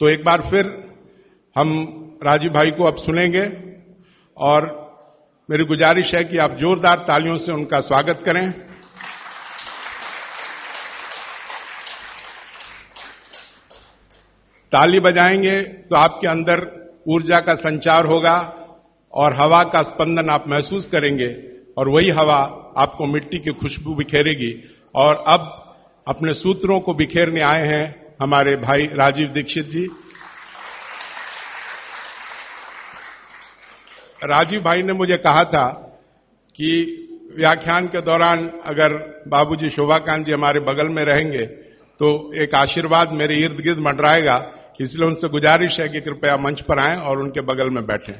तो एक बार फिर हम राजीव भाई को अब सुनेंगे और मेरी गुजारिश है कि आप जोरदार तालियों से उनका स्वागत करें। ताली बजाएँगे तो आपके अंदर ऊर्जा का संचार होगा और हवा का स्पंदन आप महसूस करेंगे और वही हवा आपको मिट्टी की खुशबू बिखेरेगी। और अब अपने सूत्रों को बिखेरने आए हैं हमारे भाई राजीव दीक्षित जी। राजीव भाई ने मुझे कहा था कि व्याख्यान के दौरान अगर बाबूजी शोभाकांत जी हमारे बगल में रहेंगे तो एक आशीर्वाद मेरे इर्द गिर्द मंडराएगा। इसलिए उनसे गुजारिश है कि कृपया मंच पर आएँ और उनके बगल में बैठें।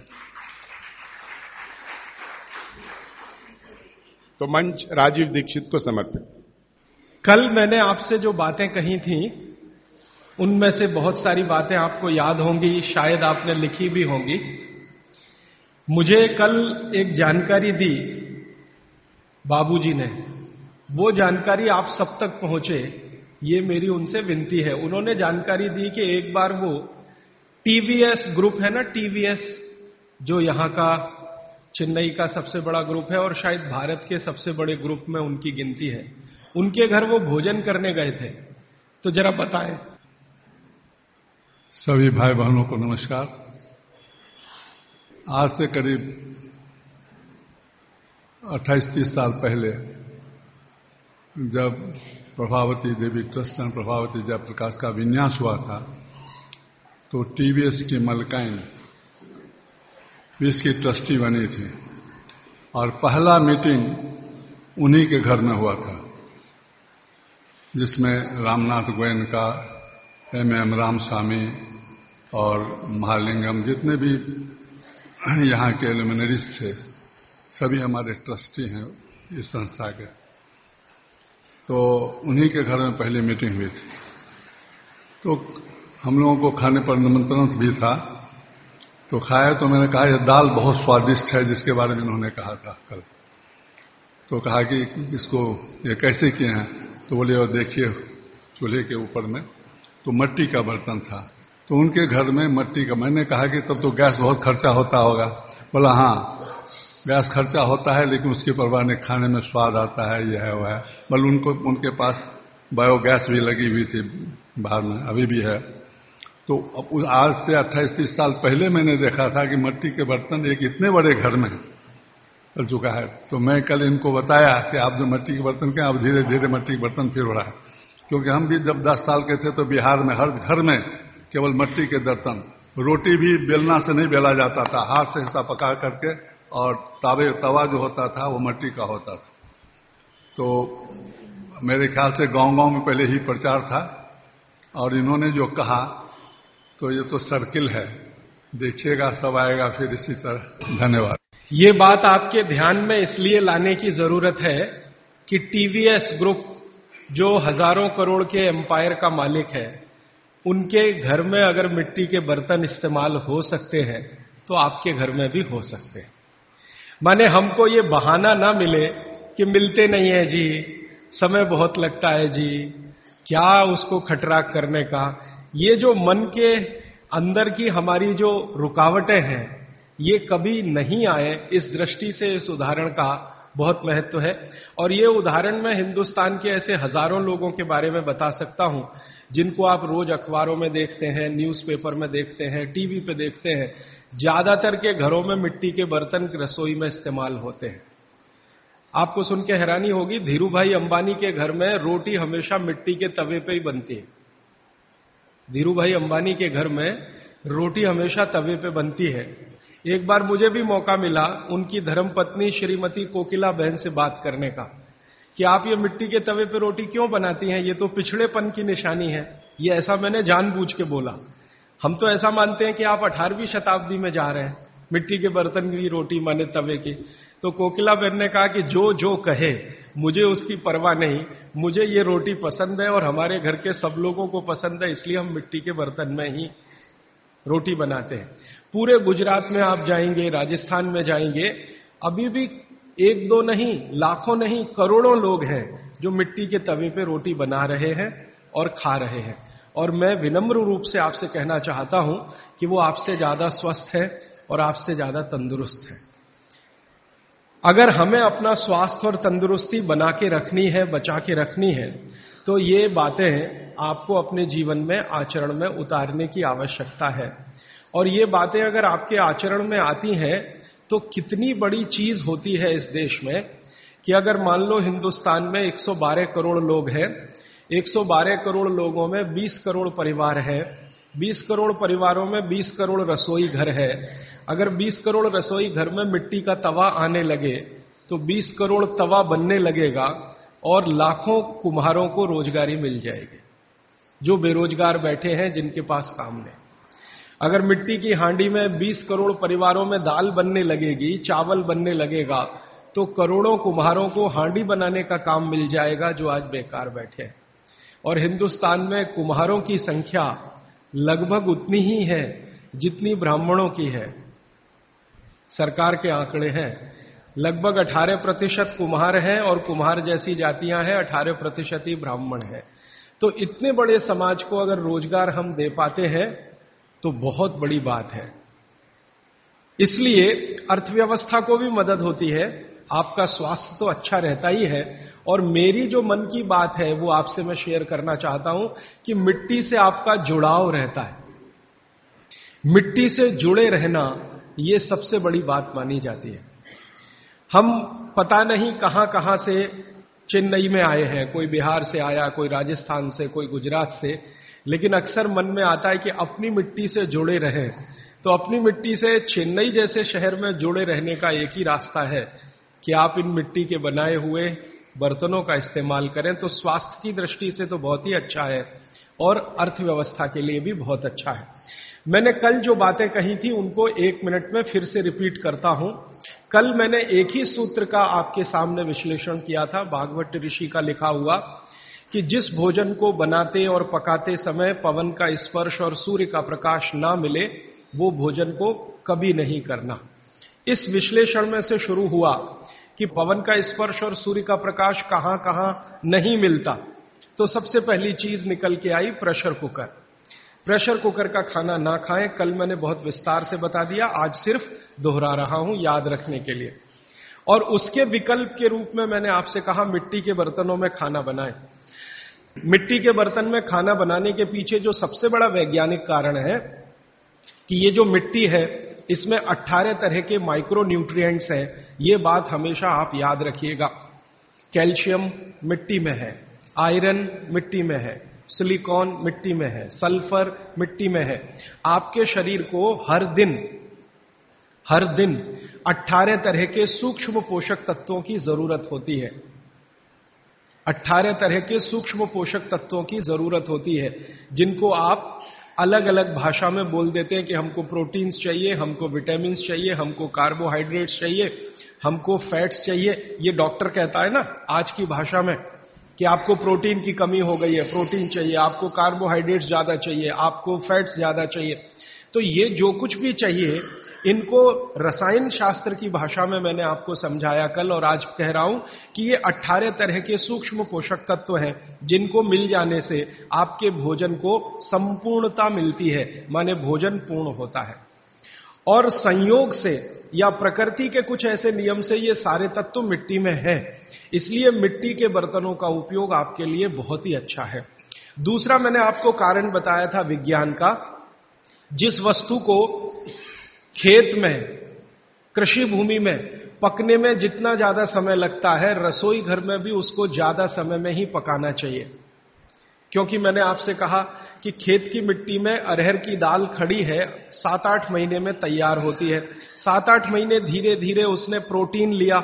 तो मंच राजीव दीक्षित को समर्पित। कल मैंने आपसे जो बातें कही थी उनमें से बहुत सारी बातें आपको याद होंगी, शायद आपने लिखी भी होंगी। मुझे कल एक जानकारी दी, बाबूजी ने। वो जानकारी आप सब तक पहुँचे, ये मेरी उनसे विनती है। उन्होंने जानकारी दी कि एक बार वो टीवीएस ग्रुप है ना, टीवीएस, जो यहाँ का, चेन्नई का सबसे बड़ा ग्रुप है और शायद भारत के सबसे बड़े ग्रुप में उनकी गिनती है। उनके घर वो भोजन करने गए थे। तो जरा बताएँ सभी भाई बहनों को नमस्कार। आज से करीब 28-30 साल पहले जब प्रभावती देवी ट्रस्ट एंड प्रभावती जयप्रकाश का विन्यास हुआ था तो टीवीएस की मलकाइन इसकी ट्रस्टी बनी थी और पहला मीटिंग उन्हीं के घर में हुआ था, जिसमें Ramnath Goenka M M Ramaswamy और महालिंगम जितने भी यहाँ के एलिमिनरीज थे, सभी हमारे ट्रस्टी हैं इस संस्था के। तो उन्हीं के घर में पहली मीटिंग हुई थी। तो हम लोगों को खाने पर निमंत्रण भी था। तो खाया तो मैंने कहा, यह दाल बहुत स्वादिष्ट है, जिसके बारे में उन्होंने कहा था कल। तो कहा कि इसको ये कैसे किए हैं? तो बोले, और देखिए चूल्हे के ऊपर में तो मट्टी का बर्तन था। तो उनके घर में मट्टी का, मैंने कहा कि तब तो गैस बहुत खर्चा होता होगा। बोला हाँ गैस खर्चा होता है, लेकिन उसकी परवाह नहीं, खाने में स्वाद आता है यह है वह है। बल, उनको, उनके पास बायोगैस भी लगी हुई थी बाहर में, अभी भी है। तो अब आज से अट्ठाईस, तीस साल पहले मैंने देखा था कि मट्टी के बर्तन एक इतने बड़े घर में चल चुका है। तो मैं कल इनको बताया कि आप जो मट्टी के बर्तन के, अब धीरे धीरे मट्टी के बर्तन फिर हो रहा है। क्योंकि हम भी जब दस साल के थे तो बिहार में, हर घर में केवल मट्टी के बर्तन। रोटी भी बेलना से नहीं बेला जाता था। हाथ से हिस्सा पका करके और तावे तवा जो होता था, वो मट्टी का होता था। तो मेरे ख्याल से गाँव गाँव में पहले ही प्रचार था और इन्होंने जो कहा तो ये तो सर्किल है। देखिएगा, सब आएगा, फिर इसी तरह। धन्यवाद। ये बात आपके ध्यान में इसलिए लाने की ज़रूरत है कि टीवीएस ग्रुप, जो हज़ारों करोड़ के एम्पायर का मालिक है उनके घर में अगर मिट्टी के बर्तन इस्तेमाल हो सकते हैं तो आपके घर में भी हो सकते हैं। माने हमको ये बहाना ना मिले कि मिलते नहीं है जी, समय बहुत लगता है जी, क्या उसको खटराक करने का? ये जो मन के अंदर की हमारी जो रुकावटें हैं, ये कभी नहीं आए इस दृष्टि से इस उदाहरण का बहुत महत्व है। और ये उदाहरण मैं हिंदुस्तान के ऐसे हज़ारों लोगों के बारे में बता सकता हूँ, जिनको आप रोज अखबारों में देखते हैं, न्यूज़पेपर में देखते हैं, टीवी पे देखते हैं, ज़्यादातर के घरों में मिट्टी के बर्तन रसोई में इस्तेमाल होते हैं। आपको सुन के हैरानी होगी, धीरू भाई अंबानी के घर में रोटी हमेशा मिट्टी के तवे पे ही बनती है। धीरू भाई अंबानी के घर में रोटी हमेशा तवे पे बनती है। एक बार मुझे भी मौका मिला उनकी धर्मपत्नी श्रीमती कोकिला बहन से बात करने का कि आप ये मिट्टी के तवे पे रोटी क्यों बनाती हैं? ये तो पिछड़ेपन की निशानी है। ये ऐसा मैंने जानबूझ के बोला। हम तो ऐसा मानते हैं कि आप अठारहवीं शताब्दी में जा रहे हैं, मिट्टी के बर्तन की रोटी माने तवे की। तो कोकिला बहन ने कहा कि जो जो कहे, मुझे उसकी परवाह नहीं, मुझे ये रोटी पसंद है और हमारे घर के सब लोगों को पसंद है, इसलिए हम मिट्टी के बर्तन में ही रोटी बनाते हैं। पूरे गुजरात में आप जाएँगे, राजस्थान में जाएँगे। अभी भी एक दो नहीं, लाखों नहीं, करोड़ों लोग हैं जो मिट्टी के तवे पे रोटी बना रहे हैं और खा रहे हैं। और मैं विनम्र रूप से आपसे कहना चाहता हूँ कि वो आपसे ज़्यादा स्वस्थ है और आपसे ज़्यादा तंदुरुस्त है। अगर हमें अपना स्वास्थ्य और तंदुरुस्ती बना के रखनी है, बचा के रखनी है तो ये बातें आपको अपने जीवन में, आचरण में उतारने की आवश्यकता है। और ये बातें अगर आपके आचरण में आती हैं तो कितनी बड़ी चीज़ होती है इस देश में कि अगर मान लो हिंदुस्तान में 112 करोड़ लोग हैं 112 करोड़ लोगों में 20 करोड़ परिवार है 20 करोड़ परिवारों में 20 करोड़ रसोई घर है। अगर 20 करोड़ रसोई घर में मिट्टी का तवा आने लगे तो 20 करोड़ तवा बनने लगेगा और लाखों कुम्हारों को रोजगारी मिल जाएगी, जो बेरोजगार बैठे हैं जिनके पास काम नहीं। अगर मिट्टी की हांडी में 20 करोड़ परिवारों में दाल बनने लगेगी, चावल बनने लगेगा तो करोड़ों कुम्हारों को हांडी बनाने का काम मिल जाएगा जो आज बेकार बैठे हैं। और हिंदुस्तान में कुम्हारों की संख्या लगभग उतनी ही है जितनी ब्राह्मणों की है। सरकार के आंकड़े हैं। लगभग 18 प्रतिशत कुम्हार हैं और कुम्हार जैसी जातियाँ हैं 18 प्रतिशत ही ब्राह्मण है। तो इतने बड़े समाज को अगर रोज़गार हम दे पाते हैं तो बहुत बड़ी बात है। इसलिए अर्थव्यवस्था को भी मदद होती है। आपका स्वास्थ्य तो अच्छा रहता ही है और मेरी जो मन की बात है, वो आपसे मैं शेयर करना चाहता हूँ कि मिट्टी से आपका जुड़ाव रहता है। मिट्टी से जुड़े रहना, ये सबसे बड़ी बात मानी जाती है। हम पता नहीं कहाँ कहाँ से चेन्नई में आए हैं, कोई बिहार से आया, कोई राजस्थान से, कोई गुजरात से। लेकिन अक्सर मन में आता है कि अपनी मिट्टी से जुड़े रहें। तो अपनी मिट्टी से चेन्नई जैसे शहर में जुड़े रहने का एक ही रास्ता है कि आप इन मिट्टी के बनाए हुए बर्तनों का इस्तेमाल करें। तो स्वास्थ्य की दृष्टि से तो बहुत ही अच्छा है और अर्थव्यवस्था के लिए भी बहुत अच्छा है। मैंने कल जो बातें कही थी, उनको एक मिनट में फिर से रिपीट करता हूँ। कल मैंने एक ही सूत्र का आपके सामने विश्लेषण किया था, भागवत ऋषि का लिखा हुआ। कि जिस भोजन को बनाते और पकाते समय पवन का स्पर्श और सूर्य का प्रकाश ना मिले, वो भोजन को कभी नहीं करना। इस विश्लेषण में से शुरू हुआ कि पवन का स्पर्श और सूर्य का प्रकाश कहाँ कहाँ नहीं मिलता। तो सबसे पहली चीज़ निकल के आई, प्रेशर कुकर। प्रेशर कुकर का खाना ना खाएँ, कल मैंने बहुत विस्तार से बता दिया, आज सिर्फ़ दोहरा रहा हूँ याद रखने के लिए। और उसके विकल्प के रूप में मैंने आपसे कहा, मिट्टी के बर्तनों में खाना बनाएँ। मिट्टी के बर्तन में खाना बनाने के पीछे जो सबसे बड़ा वैज्ञानिक कारण है कि ये जो मिट्टी है, इसमें 18 तरह के माइक्रो न्यूट्रिएंट्स हैं। ये बात हमेशा आप याद रखिएगा। कैल्शियम मिट्टी में है, आयरन मिट्टी में है, सिलिकॉन मिट्टी में है, सल्फ़र मिट्टी में है। आपके शरीर को हर दिन हर दिन 18 तरह के सूक्ष्म पोषक तत्वों की ज़रूरत होती है। 18 तरह के सूक्ष्म पोषक तत्वों की ज़रूरत होती है, जिनको आप अलग अलग भाषा में बोल देते हैं कि हमको प्रोटीन्स चाहिए, हमको विटामिन चाहिए, हमको कार्बोहाइड्रेट्स चाहिए, हमको फैट्स चाहिए। ये डॉक्टर कहता है ना, आज की भाषा में, कि आपको प्रोटीन की कमी हो गई है, प्रोटीन चाहिए, आपको कार्बोहाइड्रेट्स ज़्यादा चाहिए, आपको फैट्स ज़्यादा चाहिए। तो ये जो कुछ भी चाहिए इनको रसायन शास्त्र की भाषा में मैंने आपको समझाया कल, और आज कह रहा हूँ कि ये 18 तरह के सूक्ष्म पोषक तत्व हैं, जिनको मिल जाने से आपके भोजन को संपूर्णता मिलती है, माने भोजन पूर्ण होता है। और संयोग से या प्रकृति के कुछ ऐसे नियम से ये सारे तत्व मिट्टी में है। इसलिए मिट्टी के बर्तनों का उपयोग आपके लिए बहुत ही अच्छा है। दूसरा मैंने आपको कारण बताया था विज्ञान का। जिस वस्तु को खेत में, कृषि भूमि में, पकने में जितना ज़्यादा समय लगता है, रसोई घर में भी उसको ज़्यादा समय में ही पकाना चाहिए। क्योंकि मैंने आपसे कहा कि खेत की मिट्टी में अरहर की दाल खड़ी है सात आठ महीने में तैयार होती है। सात आठ महीने धीरे धीरे उसने प्रोटीन लिया।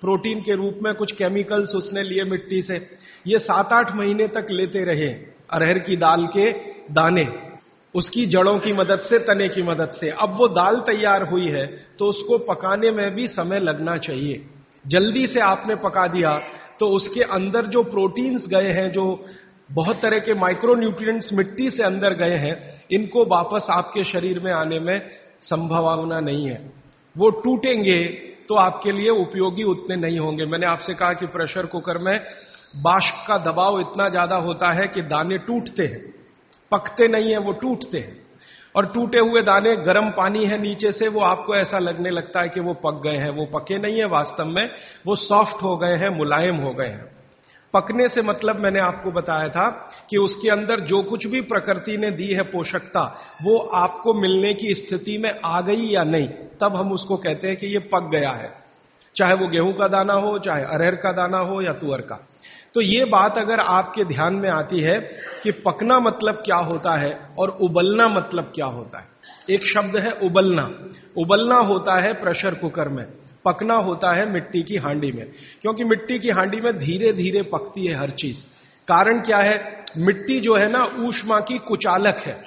प्रोटीन के रूप में कुछ केमिकल्स उसने लिए मिट्टी से। ये सात आठ महीने तक लेते रहे, अरहर की दाल के दाने। उसकी जड़ों की मदद से, तने की मदद से। अब वो दाल तैयार हुई है तो उसको पकाने में भी समय लगना चाहिए। जल्दी से आपने पका दिया तो उसके अंदर जो प्रोटीन्स गए हैं, जो बहुत तरह के माइक्रो न्यूट्रिएंट्स मिट्टी से अंदर गए हैं, इनको वापस आपके शरीर में आने में संभावना नहीं है। वो टूटेंगे तो आपके लिए उपयोगी उतने नहीं होंगे। मैंने आपसे कहा कि प्रेशर कुकर में बाष्प का दबाव इतना ज़्यादा होता है कि दाने टूटते हैं। पकते नहीं है, वो टूटते हैं। और टूटे हुए दाने गर्म पानी है नीचे से, वो आपको ऐसा लगने लगता है कि वो पक गए हैं। वो पके नहीं है वास्तव में, वो सॉफ्ट हो गए हैं, मुलायम हो गए हैं। पकने से मतलब मैंने आपको बताया था कि उसके अंदर जो कुछ भी प्रकृति ने दी है पोषकता, वो आपको मिलने की स्थिति में आ गई या नहीं, तब हम उसको कहते हैं कि ये पक गया है। चाहे वो गेहूँ का दाना हो, चाहे अरहर का दाना हो या तुअर का। तो ये बात अगर आपके ध्यान में आती है कि पकना मतलब क्या होता है और उबलना मतलब क्या होता है। एक शब्द है उबलना। उबलना होता है प्रेशर कुकर में। पकना होता है मिट्टी की हांडी में। क्योंकि मिट्टी की हांडी में धीरे धीरे पकती है हर चीज़। कारण क्या है? मिट्टी जो है ना, ऊष्मा की कुचालक है।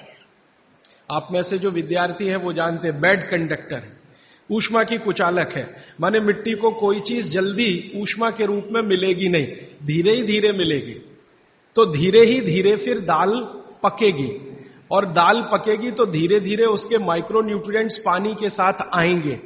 आप में से जो विद्यार्थी है, वो जानते हैं, बेड कंडक्टर है। ऊष्मा की कुचालक है। माने मिट्टी को कोई चीज़ जल्दी ऊष्मा के रूप में मिलेगी नहीं, धीरे ही धीरे मिलेगी। तो धीरे ही धीरे फिर दाल पकेगी। और दाल पकेगी तो धीरे धीरे उसके माइक्रो न्यूट्रिएंट्स पानी के साथ आएँगे।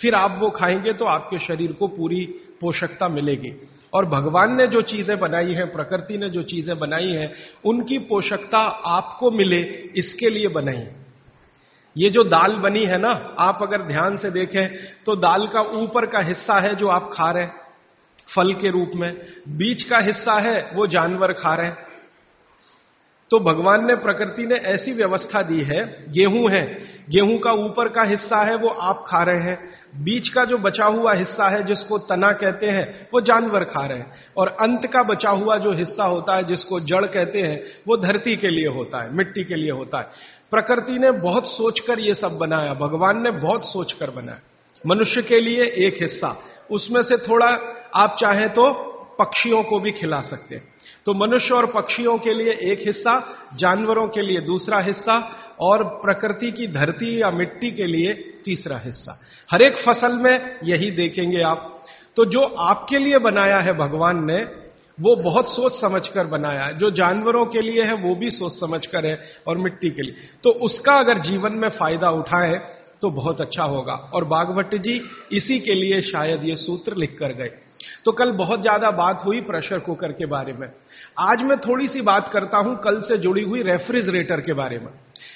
फिर आप वो खाएँगे तो आपके शरीर को पूरी पोषकता मिलेगी। और भगवान ने जो चीज़ें बनाई हैं, प्रकृति ने जो चीज़ें बनाई हैं, उनकी पोषकता आपको मिले, इसके लिए बनाई। ये जो दाल बनी है ना, आप अगर ध्यान से देखें तो दाल का ऊपर का हिस्सा है जो आप खा रहे हैं, फल के रूप में। बीच का हिस्सा है, वो जानवर खा रहे हैं। तो भगवान ने प्रकृति ने ऐसी व्यवस्था दी है, गेहूँ है। गेहूँ का ऊपर का हिस्सा है, वो आप खा रहे हैं। बीच का जो बचा हुआ हिस्सा है, जिसको तना कहते हैं, वो जानवर खा रहे हैं। और अंत का बचा हुआ जो हिस्सा होता है, जिसको जड़ कहते हैं, वो धरती के लिए होता है, मिट्टी के लिए होता है। प्रकृति ने बहुत सोचकर ये सब बनाया, भगवान ने बहुत सोचकर बनाया। मनुष्य के लिए एक हिस्सा। उसमें से थोड़ा आप चाहें तो पक्षियों को भी खिला सकते हैं। तो मनुष्य और पक्षियों के लिए एक हिस्सा, जानवरों के लिए दूसरा हिस्सा, और प्रकृति की धरती या मिट्टी के लिए तीसरा हिस्सा। हर एक फ़सल में यही देखेंगे आप। तो जो आपके लिए बनाया है भगवान ने वो बहुत सोच समझकर बनाया है। जो जानवरों के लिए है, वो भी सोच समझकर है और मिट्टी के लिए। तो उसका अगर जीवन में फ़ायदा उठाए तो बहुत अच्छा होगा। और बागभट्ट जी, इसी के लिए शायद ये सूत्र लिख कर गए। तो कल बहुत ज़्यादा बात हुई प्रेशर कुकर के बारे में। आज मैं थोड़ी सी बात करता हूँ कल से जुड़ी हुई रेफ्रिजरेटर के बारे में।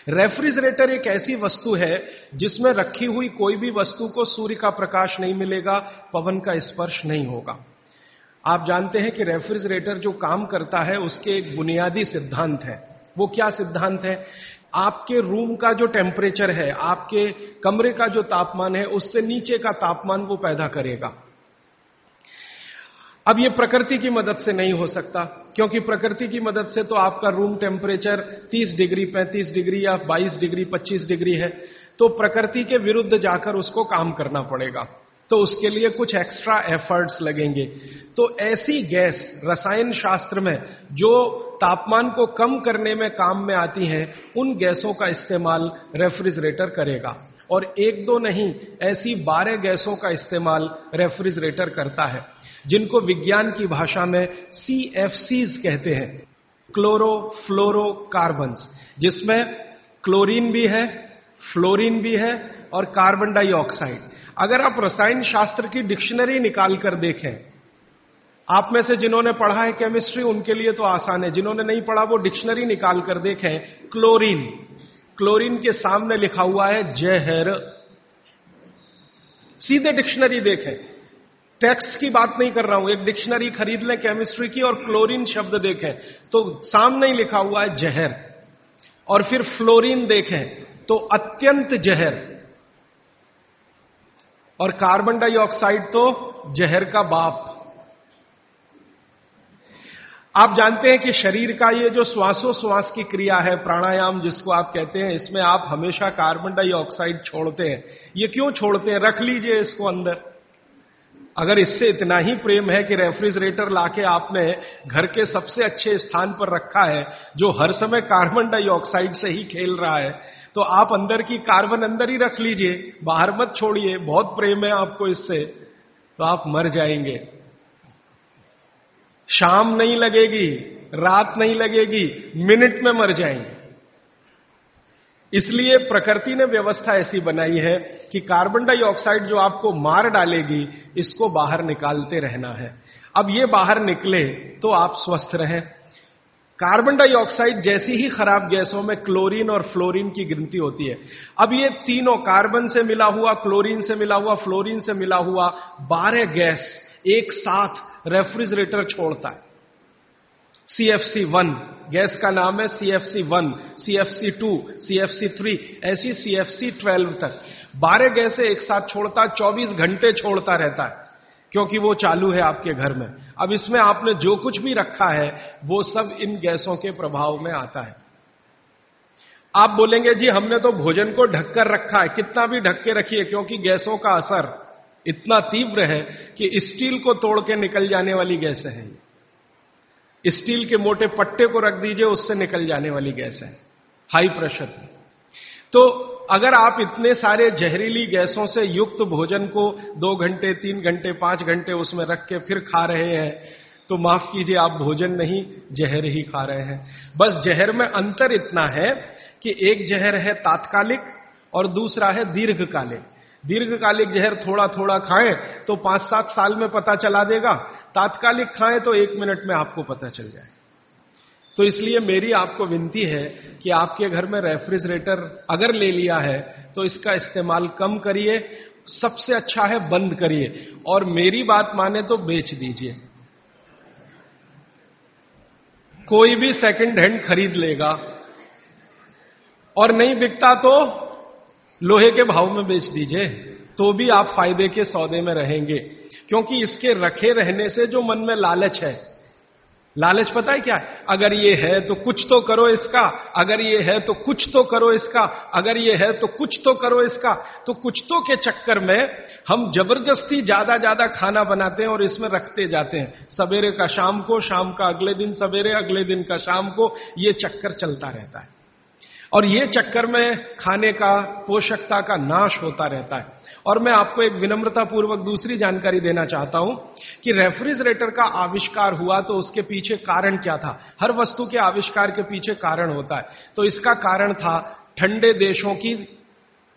रेफ्रिजरेटर एक ऐसी वस्तु है, जिसमें रखी हुई कोई भी वस्तु को सूर्य का प्रकाश नहीं मिलेगा, पवन का स्पर्श नहीं होगा। आप जानते हैं कि रेफ्रिजरेटर जो काम करता है, उसके एक बुनियादी सिद्धांत है। वो क्या सिद्धांत है? आपके रूम का जो टेम्परेचर है, आपके कमरे का जो तापमान है, उससे नीचे का तापमान वो पैदा करेगा। अब ये प्रकृति की मदद से नहीं हो सकता, क्योंकि प्रकृति की मदद से तो आपका रूम टेम्परेचर 30 डिग्री 35 डिग्री या 22 डिग्री 25 डिग्री है। तो प्रकृति के विरुद्ध जाकर उसको काम करना पड़ेगा। तो उसके लिए कुछ एक्स्ट्रा एफर्ट्स लगेंगे। तो ऐसी गैस रसायन शास्त्र में जो तापमान को कम करने में काम में आती हैं, उन गैसों का इस्तेमाल रेफ्रिजरेटर करेगा। और एक दो नहीं, ऐसी बारह गैसों का इस्तेमाल रेफ्रिजरेटर करता है, जिनको विज्ञान की भाषा में सी एफ़ सीज कहते हैं। क्लोरो फ्लोरो कार्बन जिसमें क्लोरीन भी है, फ्लोरीन भी है और कार्बन डाइऑक्साइड। अगर आप रसायन शास्त्र की डिक्शनरी निकाल कर देखें, आप में से जिन्होंने पढ़ा है केमिस्ट्री, उनके लिए तो आसान है। जिन्होंने नहीं पढ़ा, वो डिक्शनरी निकाल कर देखें। क्लोरीन। क्लोरीन के सामने लिखा हुआ है, जहर। सीधे डिक्शनरी देखें। टेक्स्ट की बात नहीं कर रहा हूँ, एक डिक्शनरी खरीद लें केमिस्ट्री की और क्लोरीन शब्द देखें। तो सामने ही लिखा हुआ है, जहर। और फिर फ्लोरीन देखें तो अत्यंत जहर। और कार्बन डाइऑक्साइड तो जहर का बाप। आप जानते हैं कि शरीर का ये जो श्वासोश्वास की क्रिया है, प्राणायाम जिसको आप कहते हैं, इसमें आप हमेशा कार्बन डाइऑक्साइड छोड़ते हैं। ये क्यों छोड़ते हैं? रख लीजिए इसको अंदर। अगर इससे इतना ही प्रेम है कि रेफ्रिजरेटर लाके आपने घर के सबसे अच्छे स्थान पर रखा है, जो हर समय कार्बन डाइऑक्साइड से ही खेल रहा है तो आप अंदर की कार्बन अंदर ही रख लीजिए, बाहर मत छोड़िए, बहुत प्रेम है आपको इससे तो आप मर जाएँगे। शाम नहीं लगेगी, रात नहीं लगेगी, मिनट में मर जाएँगे। इसलिए प्रकृति ने व्यवस्था ऐसी बनाई है कि कार्बन डाइऑक्साइड जो आपको मार डालेगी, इसको बाहर निकालते रहना है। अब ये बाहर निकले तो आप स्वस्थ रहें। कार्बन डाइऑक्साइड जैसी ही खराब गैसों में क्लोरीन और फ्लोरीन की गिनती होती है। अब ये तीनों, कार्बन से मिला हुआ, क्लोरीन से मिला हुआ, फ्लोरीन से मिला हुआ, बारह गैस एक साथ रेफ्रिजरेटर छोड़ता है। सीएफसी वन गैस का नाम है CFC one C F C two C F C three ऐसी सीएफसी ट्वेल्व तक। बारह गैसे एक साथ छोड़ता, चौबीस घंटे छोड़ता रहता है। क्योंकि वो चालू है आपके घर में। अब इसमें आपने जो कुछ भी रखा है, वो सब इन गैसों के प्रभाव में आता है। आप बोलेंगे, जी, हमने तो भोजन को ढककर रखा है। कितना भी ढक के रखिए, क्योंकि गैसों का असर इतना तीव्र है कि स्टील को तोड़ के निकल जाने वाली गैस है स्टील के मोटे पट्टे को रख दीजिए, उससे निकल जाने वाली गैस है। High pressure. तो अगर आप इतने सारे जहरीली गैसों से युक्त भोजन को दो घंटे, तीन घंटे, पाँच घंटे उसमें रख के फिर खा रहे हैं तो माफ़ कीजिए, आप भोजन नहीं, जहर ही खा रहे हैं। बस जहर में अंतर इतना है कि एक जहर है तात्कालिक और दूसरा है दीर्घकालिक दीर्घकालिक जहर थोड़ा थोड़ा खाएँ तो पाँच सात साल में पता चला देगा। तात्कालिक खाएँ तो एक मिनट में आपको पता चल जाए तो इसलिए मेरी आपको विनती है कि आपके घर में रेफ्रिजरेटर अगर ले लिया है तो इसका इस्तेमाल कम करिए, सबसे अच्छा है बंद करिए। और मेरी बात माने तो बेच दीजिए। कोई भी सेकंड हैंड खरीद लेगा। और नहीं बिकता तो लोहे के भाव में बेच दीजिए तो भी आप फ़ायदे के सौदे में रहेंगे। क्योंकि इसके रखे रहने से जो मन में लालच है लालच पता है क्या है? अगर ये है तो कुछ तो करो इसका। अगर ये है तो कुछ तो करो इसका। अगर ये है तो कुछ तो करो इसका। तो कुछ तो के चक्कर में हम ज़बरदस्ती ज़्यादा ज़्यादा खाना बनाते हैं और इसमें रखते जाते हैं। सवेरे का शाम को, शाम का अगले दिन, सवेरे अगले दिन का शाम को ये चक्कर चलता रहता है। और ये चक्कर में खाने का, पोषकता का नाश होता रहता है। और मैं आपको एक विनम्रता पूर्वक दूसरी जानकारी देना चाहता हूँ कि रेफ्रिजरेटर का आविष्कार हुआ तो उसके पीछे कारण क्या था? हर वस्तु के आविष्कार के पीछे कारण होता है। तो इसका कारण था ठंडे देशों की,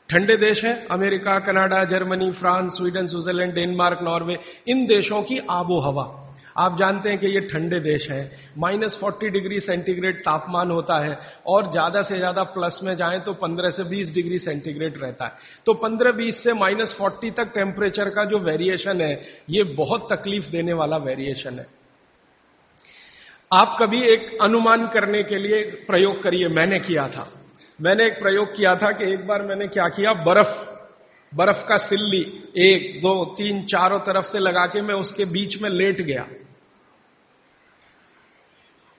ठंडे देश हैं, America, Canada, Germany, France, Sweden, Switzerland, Denmark, Norway, इन देशों की आबो हवा आप जानते हैं कि ये ठंडे देश हैं। माइनस फोर्टी डिग्री सेंटीग्रेड तापमान होता है और ज़्यादा से ज़्यादा प्लस में जाएँ तो 15 से 20 डिग्री सेंटीग्रेड रहता है। तो 15-20 से माइनस फोर्टी तक टेम्परेचर का जो वेरिएशन है, ये बहुत तकलीफ़ देने वाला वेरिएशन है। आप कभी एक अनुमान करने के लिए प्रयोग करिए, मैंने किया था। मैंने एक प्रयोग किया था कि एक बार मैंने क्या किया, बर्फ़ बर्फ़ का सिल्ली एक, दो, तीन, चारों तरफ़ से लगा के मैं उसके बीच में लेट गया।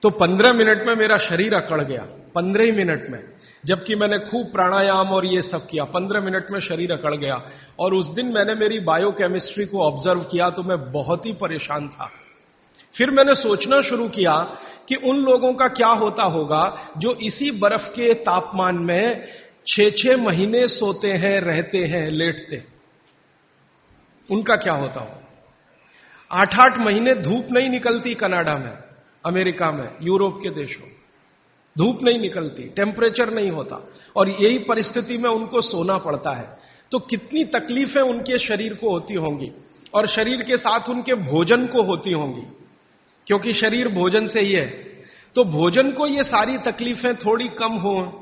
तो पंद्रह मिनट में मेरा शरीर अकड़ गया, पंद्रह ही मिनट में, जबकि मैंने खूब प्राणायाम और ये सब किया, पंद्रह मिनट में शरीर अकड़ गया। और उस दिन मैंने मेरी बायोकेमिस्ट्री को ऑब्ज़र्व किया तो मैं बहुत ही परेशान था। फिर मैंने सोचना शुरू किया कि उन लोगों का क्या होता होगा जो इसी बर्फ़ के तापमान में छह छह महीने सोते हैं, रहते हैं, लेटते। उनका क्या होता हो आठ आठ महीने धूप नहीं निकलती कनाडा में। अमेरिका में, यूरोप के देशों। धूप नहीं निकलती टेम्परेचर नहीं होता। और यही परिस्थिति में उनको सोना पड़ता है। तो कितनी तकलीफें उनके शरीर को होती होंगी और शरीर के साथ उनके भोजन को होती होंगी। क्योंकि शरीर भोजन से ही है। तो भोजन को ये सारी तकलीफें थोड़ी कम हो।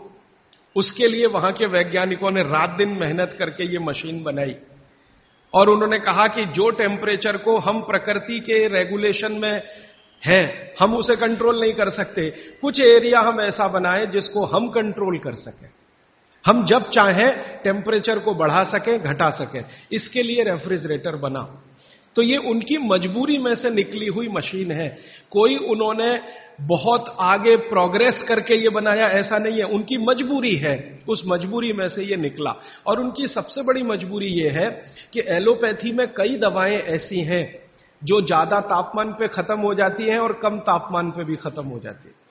उसके लिए वहाँ के वैज्ञानिकों ने रात दिन मेहनत करके ये मशीन बनाई। और उन्होंने कहा कि जो टेम्परेचर को हम प्रकृति के रेगुलेशन में है। हम उसे कंट्रोल नहीं कर सकते। कुछ एरिया हम ऐसा बनाएँ जिसको हम कंट्रोल कर सकें। हम जब चाहें टेम्परेचर को बढ़ा सकें, घटा सकें। इसके लिए रेफ्रिजरेटर बना तो ये उनकी मजबूरी में से निकली हुई मशीन है। कोई उन्होंने बहुत आगे प्रोग्रेस करके ये बनाया, ऐसा नहीं है। उनकी मजबूरी है। उस मजबूरी में से ये निकला। और उनकी सबसे बड़ी मजबूरी ये है कि एलोपैथी में कई दवाएँ ऐसी हैं। जो ज़्यादा तापमान पे खत्म हो जाती हैं और कम तापमान पे भी खत्म हो जाती है।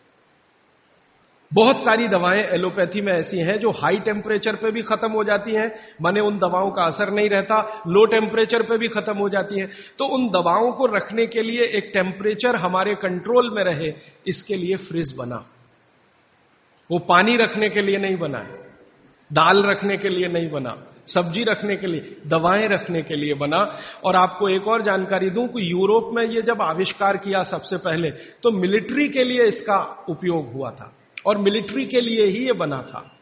बहुत सारी दवाएँ एलोपैथी में ऐसी हैं जो हाई टेम्परेचर पे भी खत्म हो जाती हैं, माने उन दवाओं का असर नहीं रहता, लो टेम्परेचर पे भी खत्म हो जाती हैं। तो उन दवाओं को रखने के लिए एक टेम्परेचर हमारे कंट्रोल में रहे, इसके लिए फ्रिज बना। वो पानी रखने के लिए नहीं बना दाल रखने के लिए नहीं बना। सब्ज़ी रखने के लिए, दवाएँ रखने के लिए बना। और आपको एक और जानकारी दूँ कि यूरोप में ये जब आविष्कार किया सबसे पहले तो मिलिट्री के लिए इसका उपयोग हुआ था। और मिलिट्री के लिए ही ये बना था।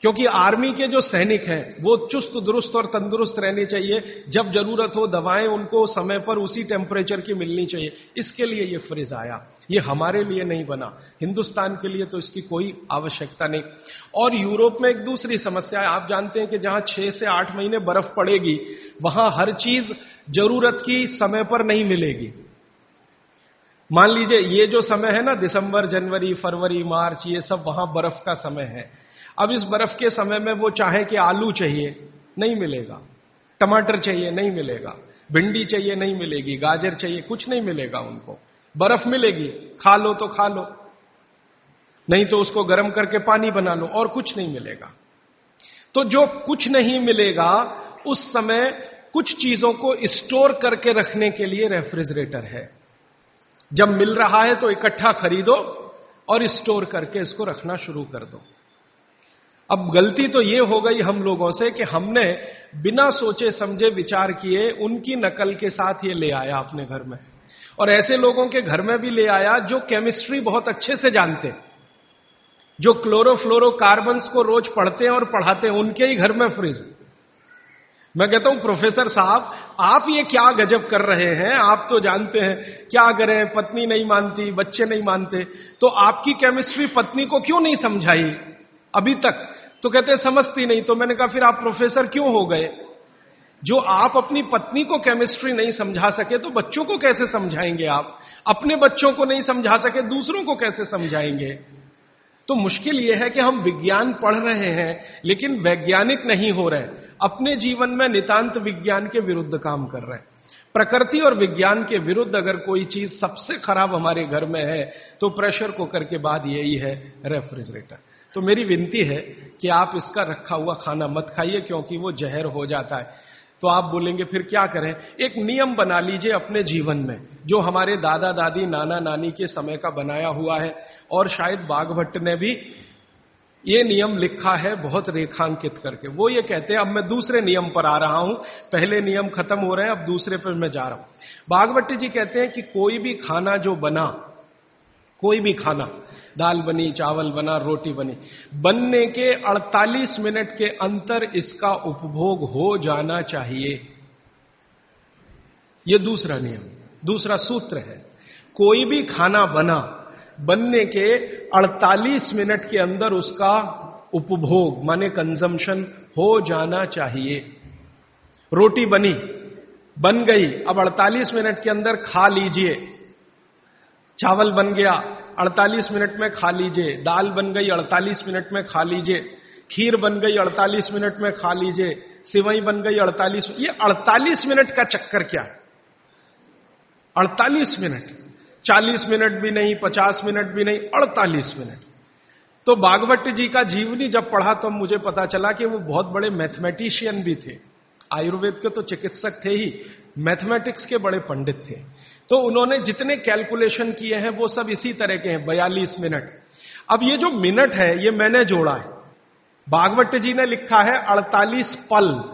क्योंकि आर्मी के जो सैनिक हैं, वो चुस्त दुरुस्त और तंदुरुस्त रहने चाहिए। जब ज़रूरत हो, दवाएँ उनको समय पर उसी टेम्परेचर की मिलनी चाहिए। इसके लिए ये फ्रिज आया। ये हमारे लिए नहीं बना। हिंदुस्तान के लिए तो इसकी कोई आवश्यकता नहीं। और यूरोप में एक दूसरी समस्या है। आप जानते हैं कि जहाँ छह से आठ महीने बर्फ़ पड़ेगी, वहाँ हर चीज़ ज़रूरत की समय पर नहीं मिलेगी। मान लीजिए, ये जो समय है ना, दिसंबर, जनवरी, फरवरी, मार्च, ये सब, वहाँ बर्फ़ का समय है। अब इस बर्फ़ के समय में वो चाहे कि आलू चाहिए, नहीं मिलेगा। टमाटर चाहिए, नहीं मिलेगा। भिंडी चाहिए, नहीं मिलेगी। गाजर चाहिए, कुछ नहीं मिलेगा उनको। बर्फ़ मिलेगी, खा लो तो खा लो। नहीं तो उसको गर्म करके पानी बना लो और कुछ नहीं मिलेगा। तो जो कुछ नहीं मिलेगा, उस समय कुछ चीज़ों को स्टोर करके रखने के लिए रेफ्रिजरेटर है। जब मिल रहा है तो इकट्ठा खरीदो और स्टोर करके इसको रखना शुरू कर दो। अब गलती तो ये हो गई हम लोगों से कि हमने बिना सोचे समझे विचार किए उनकी नकल के साथ ये ले आया अपने घर में। और ऐसे लोगों के घर में भी ले आया जो केमिस्ट्री बहुत अच्छे से जानते, जो क्लोरोफ्लोरोकार्बन्स को रोज पढ़ते हैं और पढ़ाते हैं उनके ही घर में फ्रिज मैं कहता हूँ प्रोफेसर साहब, आप ये क्या गजब कर रहे हैं? आप तो जानते हैं, क्या करें? पत्नी नहीं मानती, बच्चे नहीं मानते। तो आपकी केमिस्ट्री पत्नी को क्यों नहीं समझाई? अभी तक तो कहते समझती नहीं। तो मैंने कहा, फिर आप प्रोफेसर क्यों हो गए? जो आप अपनी पत्नी को केमिस्ट्री नहीं समझा सके तो बच्चों को कैसे समझाएँगे आप? अपने बच्चों को नहीं समझा सके, दूसरों को कैसे समझाएँगे? तो मुश्किल यह है कि हम विज्ञान पढ़ रहे हैं, लेकिन वैज्ञानिक नहीं हो रहे। अपने जीवन में नितांत विज्ञान के विरुद्ध काम कर रहे हैं। प्रकृति और विज्ञान के विरुद्ध अगर कोई चीज़ सबसे खराब हमारे घर में है तो प्रेशर कुकर के बाद यही है रेफ्रिजरेटर तो मेरी विनती है कि आप इसका रखा हुआ खाना मत खाइए, क्योंकि वो जहर हो जाता है। तो आप बोलेंगे, फिर क्या करें? एक नियम बना लीजिए अपने जीवन में, जो हमारे दादा दादी नाना नानी के समय का बनाया हुआ है। और शायद बाघभट्ट ने भी ये नियम लिखा है बहुत रेखांकित करके। वो ये कहते हैं, अब मैं दूसरे नियम पर आ रहा हूँ। पहले नियम खत्म हो रहे हैं, अब दूसरे पर मैं जा रहा हूँ। बागवट्टी जी कहते हैं कि कोई भी खाना जो बना, कोई भी खाना दाल बनी, चावल बना, रोटी बनी। बनने के 48 मिनट के अंतर इसका उपभोग हो जाना चाहिए। यह दूसरा नियम, दूसरा सूत्र है। कोई भी खाना बना, बनने के 48 मिनट के अंदर उसका उपभोग, माने कंजम्पशन हो जाना चाहिए। रोटी बनी, बन गई, अब 48 मिनट के अंदर खा लीजिए। चावल बन गया 48 मिनट में खा लीजिए। दाल बन गई 48 मिनट में खा लीजिए। खीर बन गई 48 मिनट में खा लीजिए। सिवई बन गई 48 ये 48 मिनट का चक्कर क्या? है 48 मिनट। 40 मिनट भी नहीं 50 मिनट भी नहीं 48 मिनट। तो बागवट जी का जीवनी जब पढ़ा तो मुझे पता चला कि वो बहुत बड़े मैथमेटिशियन भी थे। आयुर्वेद के तो चिकित्सक थे ही। मैथमेटिक्स के बड़े पंडित थे। तो उन्होंने जितने कैलकुलेशन किए हैं, वो सब इसी तरह के हैं, बयालीस मिनट। अब ये जो मिनट है, ये मैंने जोड़ा है। भागवत जी ने लिखा है, अड़तालीस पल।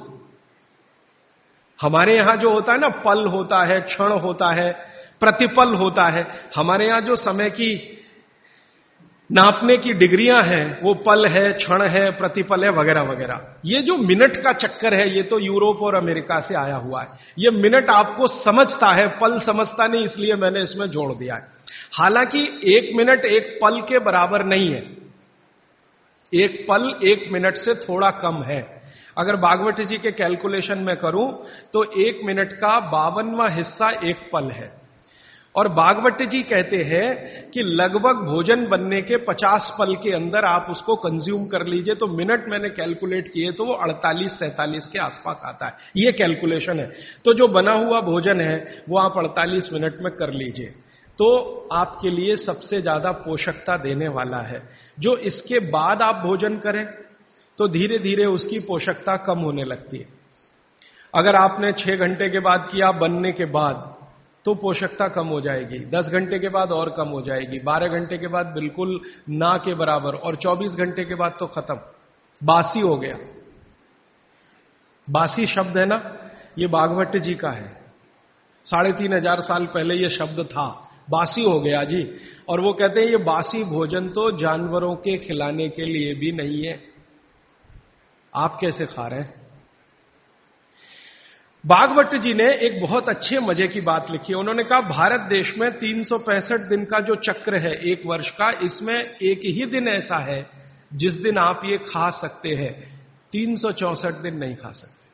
हमारे यहाँ जो होता है ना, पल होता है, क्षण होता है, प्रतिपल होता है। हमारे यहाँ जो समय की नापने की डिग्रियाँ हैं, वो पल है, क्षण है, प्रतिपल है, वगैरह वगैरह। ये जो मिनट का चक्कर है, ये तो यूरोप और अमेरिका से आया हुआ है। ये मिनट आपको समझता है, पल समझता नहीं, इसलिए मैंने इसमें जोड़ दिया है। हालाँकि एक मिनट एक पल के बराबर नहीं है। एक पल एक मिनट से थोड़ा कम है। अगर बागवती जी के कैलकुलेशन में करूँ तो एक मिनट का बावनवा हिस्सा एक पल है। और बागवट जी कहते हैं कि लगभग भोजन बनने के 50 पल के अंदर आप उसको कंज्यूम कर लीजिए तो मिनट मैंने कैलकुलेट किए तो वो 48 सैतालीस के आसपास आता है। ये कैलकुलेशन है। तो जो बना हुआ भोजन है, वो आप 48 मिनट में कर लीजिए। तो आपके लिए सबसे ज़्यादा पोषकता देने वाला है। जो इसके बाद आप भोजन करें तो धीरे धीरे उसकी पोषकता कम होने लगती है। अगर आपने छह घंटे के बाद किया, बनने के बाद तो पोषकता कम हो जाएगी। दस घंटे के बाद और कम हो जाएगी। बारह घंटे के बाद बिल्कुल ना के बराबर और चौबीस घंटे के बाद तो खत्म। बासी हो गया। बासी शब्द है ना? ये बागवट जी का है। साढ़े तीन हज़ार साल पहले ये शब्द था। बासी हो गया जी। और वो कहते हैं, ये बासी भोजन तो जानवरों के खिलाने के लिए भी नहीं है। आप कैसे खा रहे हैं? बागवट जी ने एक बहुत अच्छे मज़े की बात लिखी है। उन्होंने कहा, भारत देश में तीन सौ पैंसठ दिन का जो चक्र है, एक वर्ष का, इसमें एक ही दिन ऐसा है जिस दिन आप ये खा सकते हैं। तीन दिन नहीं खा सकते।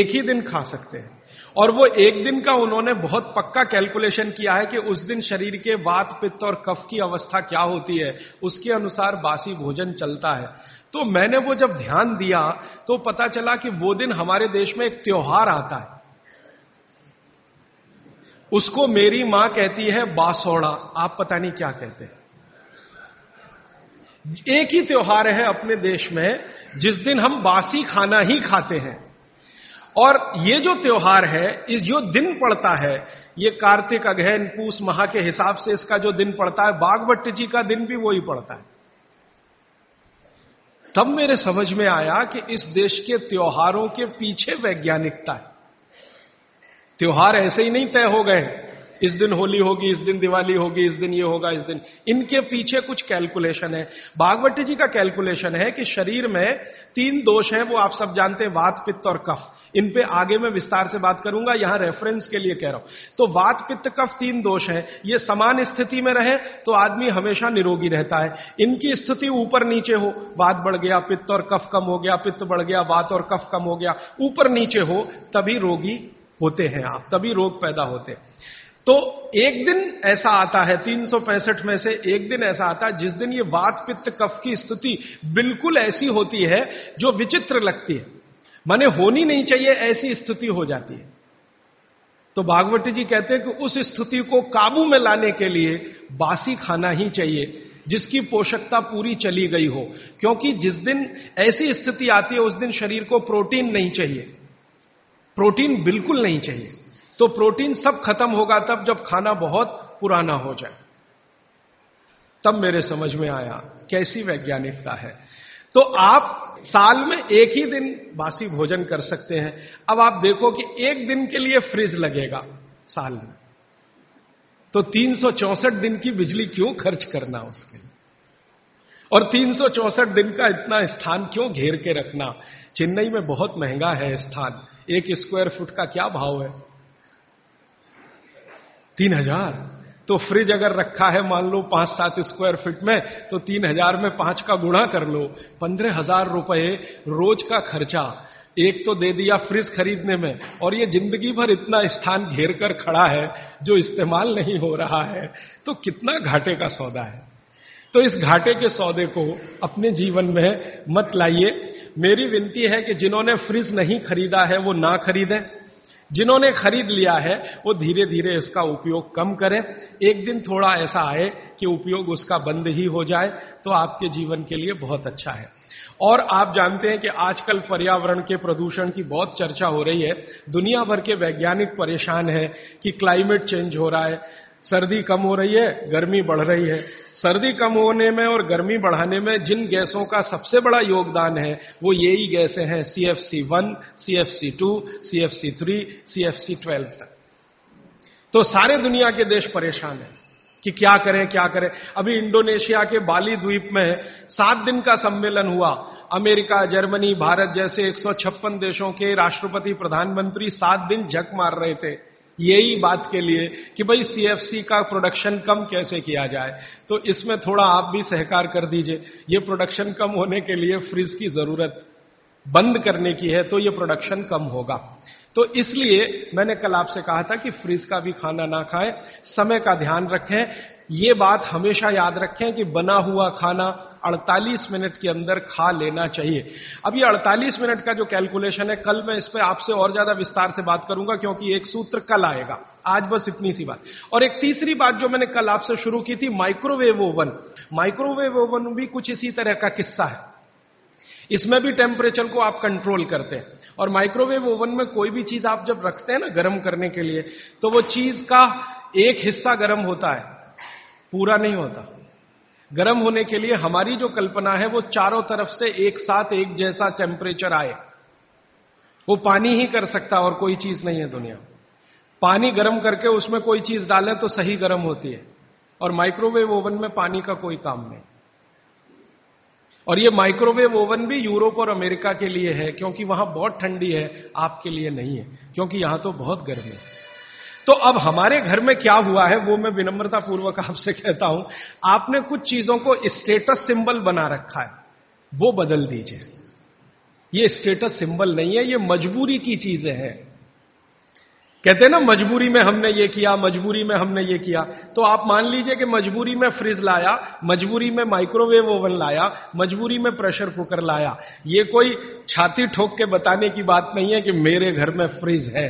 एक ही दिन खा सकते हैं। और वो एक दिन का उन्होंने बहुत पक्का कैलकुलेशन किया है कि उस दिन शरीर के वात, पित्त और कफ की अवस्था क्या होती है, उसके अनुसार बासी भोजन चलता है। तो मैंने वो जब ध्यान दिया तो पता चला कि वो दिन हमारे देश में एक त्योहार आता है। उसको मेरी माँ कहती है बासोड़ा। आप पता नहीं क्या कहते हैं। एक ही त्योहार है अपने देश में, जिस दिन हम बासी खाना ही खाते हैं। और ये जो त्योहार है, इस जो दिन पड़ता है, ये कार्तिक अगहन पूस, माह के हिसाब से इसका जो दिन पड़ता है बागवट जी का दिन भी वही पड़ता है। तब मेरे समझ में आया कि इस देश के त्योहारों के पीछे वैज्ञानिकता है। त्योहार ऐसे ही नहीं तय हो गए इस दिन होली होगी, इस दिन दिवाली होगी, इस दिन ये होगा, इस दिन। इनके पीछे कुछ कैलकुलेशन है। भागवती जी का कैलकुलेशन है कि शरीर में तीन दोष हैं, वो आप सब जानते हैं, वात, पित्त और कफ। इन पे आगे मैं विस्तार से बात करूँगा, यहाँ रेफरेंस के लिए कह रहा हूँ। तो वात पित्त कफ तीन दोष हैं। ये समान स्थिति में रहे तो आदमी हमेशा निरोगी रहता है। इनकी स्थिति ऊपर नीचे हो, वात बढ़ गया, पित्त और कफ कम हो गया, पित्त बढ़ गया, वात और कफ कम हो गया, ऊपर नीचे हो, तभी रोगी होते हैं आप, तभी रोग पैदा होते तो एक दिन ऐसा आता है, तीन सौ पैंसठ में से एक दिन ऐसा आता है, जिस दिन ये वात पित्त कफ की स्थिति बिल्कुल ऐसी होती है, जो विचित्र लगती है। माने होनी नहीं चाहिए, ऐसी स्थिति हो जाती है। तो भागवती जी कहते हैं कि उस स्थिति को काबू में लाने के लिए बासी खाना ही चाहिए, जिसकी पोषकता पूरी चली गई हो। क्योंकि जिस दिन ऐसी स्थिति आती है, उस दिन शरीर को प्रोटीन नहीं चाहिए। प्रोटीन बिल्कुल नहीं चाहिए। तो प्रोटीन सब खत्म होगा तब जब खाना बहुत पुराना हो जाए। तब मेरे समझ में आया, कैसी वैज्ञानिकता है। तो आप साल में एक ही दिन बासी भोजन कर सकते हैं। अब आप देखो कि एक दिन के लिए फ्रिज लगेगा साल में। तो तीन दिन की बिजली क्यों खर्च करना उसके लिए? और तीन दिन का इतना स्थान क्यों घेर के रखना? चेन्नई में बहुत महँगा है स्थान। एक स्क्वायर फुट का क्या भाव है? तीन हज़ार। तो फ्रिज अगर रखा है, मान लो पाँच सात स्क्वायर फीट में तो तीन हज़ार में पाँच का गुणा कर लो। पंद्रह हज़ार रुपए रोज का खर्चा। एक तो दे दिया फ्रिज खरीदने में, और ये ज़िंदगी भर इतना स्थान घेर कर खड़ा है, जो इस्तेमाल नहीं हो रहा है। तो कितना घाटे का सौदा है। तो इस घाटे के सौदे को अपने जीवन में मत लाइए। मेरी विनती है कि जिन्होंने फ्रिज नहीं खरीदा है, वो ना खरीदें। जिन्होंने खरीद लिया है, वो धीरे धीरे इसका उपयोग कम करें। एक दिन थोड़ा ऐसा आए कि उपयोग उसका बंद ही हो जाए तो आपके जीवन के लिए बहुत अच्छा है। और आप जानते हैं कि आजकल पर्यावरण के प्रदूषण की बहुत चर्चा हो रही है। दुनिया भर के वैज्ञानिक परेशान है कि क्लाइमेट चेंज हो रहा है, सर्दी कम हो रही है, गर्मी बढ़ रही है। सर्दी कम होने में और गर्मी बढ़ाने में जिन गैसों का सबसे बड़ा योगदान है, वो यही गैसें हैं C F C one C F C two C F C three C F C twelve तक। तो सारे दुनिया के देश परेशान हैं कि क्या करें क्या करें। अभी इंडोनेशिया के बाली द्वीप में सात दिन का सम्मेलन हुआ। अमेरिका, जर्मनी, भारत जैसे एक सौ छप्पन देशों के राष्ट्रपति प्रधानमंत्री सात दिन झक मार रहे थे। यही बात के लिए कि भाई सीएफसी का प्रोडक्शन कम कैसे किया जाए? तो इसमें थोड़ा आप भी सहकार कर दीजिए। ये प्रोडक्शन कम होने के लिए फ्रिज की ज़रूरत बंद करने की है तो ये प्रोडक्शन कम होगा। तो इसलिए मैंने कल आपसे कहा था कि फ्रिज का भी खाना ना खाएँ, समय का ध्यान रखें। ये बात हमेशा याद रखें कि बना हुआ खाना 48 मिनट के अंदर खा लेना चाहिए। अब ये 48 मिनट का जो कैलकुलेशन है, कल मैं इस पर आपसे और ज़्यादा विस्तार से बात करूँगा क्योंकि एक सूत्र कल आएगा। आज बस इतनी सी बात। और एक तीसरी बात जो मैंने कल आपसे शुरू की थी माइक्रोवेव ओवन माइक्रोवेव ओवन भी कुछ इसी तरह का किस्सा है। इसमें भी टेम्परेचर को आप कंट्रोल करते हैं। और माइक्रोवेव ओवन में कोई भी चीज़ आप जब रखते हैं ना गर्म करने के लिए तो वो चीज़ का एक हिस्सा गर्म होता है, पूरा नहीं होता। गर्म होने के लिए हमारी जो कल्पना है, वो चारों तरफ़ से एक साथ एक जैसा टेम्परेचर आए। वो पानी ही कर सकता और कोई चीज़ नहीं है दुनिया। पानी गर्म करके उसमें कोई चीज़ डाले तो सही गर्म होती है। और माइक्रोवेव ओवन में पानी का कोई काम नहीं। और ये माइक्रोवेव ओवन भी यूरोप और अमेरिका के लिए है, क्योंकि वहाँ बहुत ठंडी है, आपके लिए नहीं है, क्योंकि यहाँ तो बहुत गर्मी है। तो अब हमारे घर में क्या हुआ है, वो मैं विनम्रता पूर्वक आपसे कहता हूँ, आपने कुछ चीज़ों को स्टेटस सिंबल बना रखा है, वो बदल दीजिए। ये स्टेटस सिंबल नहीं है, ये मजबूरी की चीज़ें हैं। कहते हैं ना, मजबूरी में हमने ये किया, मजबूरी में हमने ये किया। तो आप मान लीजिए कि मजबूरी में फ्रिज लाया, मजबूरी में माइक्रोवेव ओवन लाया, मजबूरी में प्रेशर कुकर लाया। ये कोई छाती ठोक के बताने की बात नहीं है कि मेरे घर में फ्रिज है,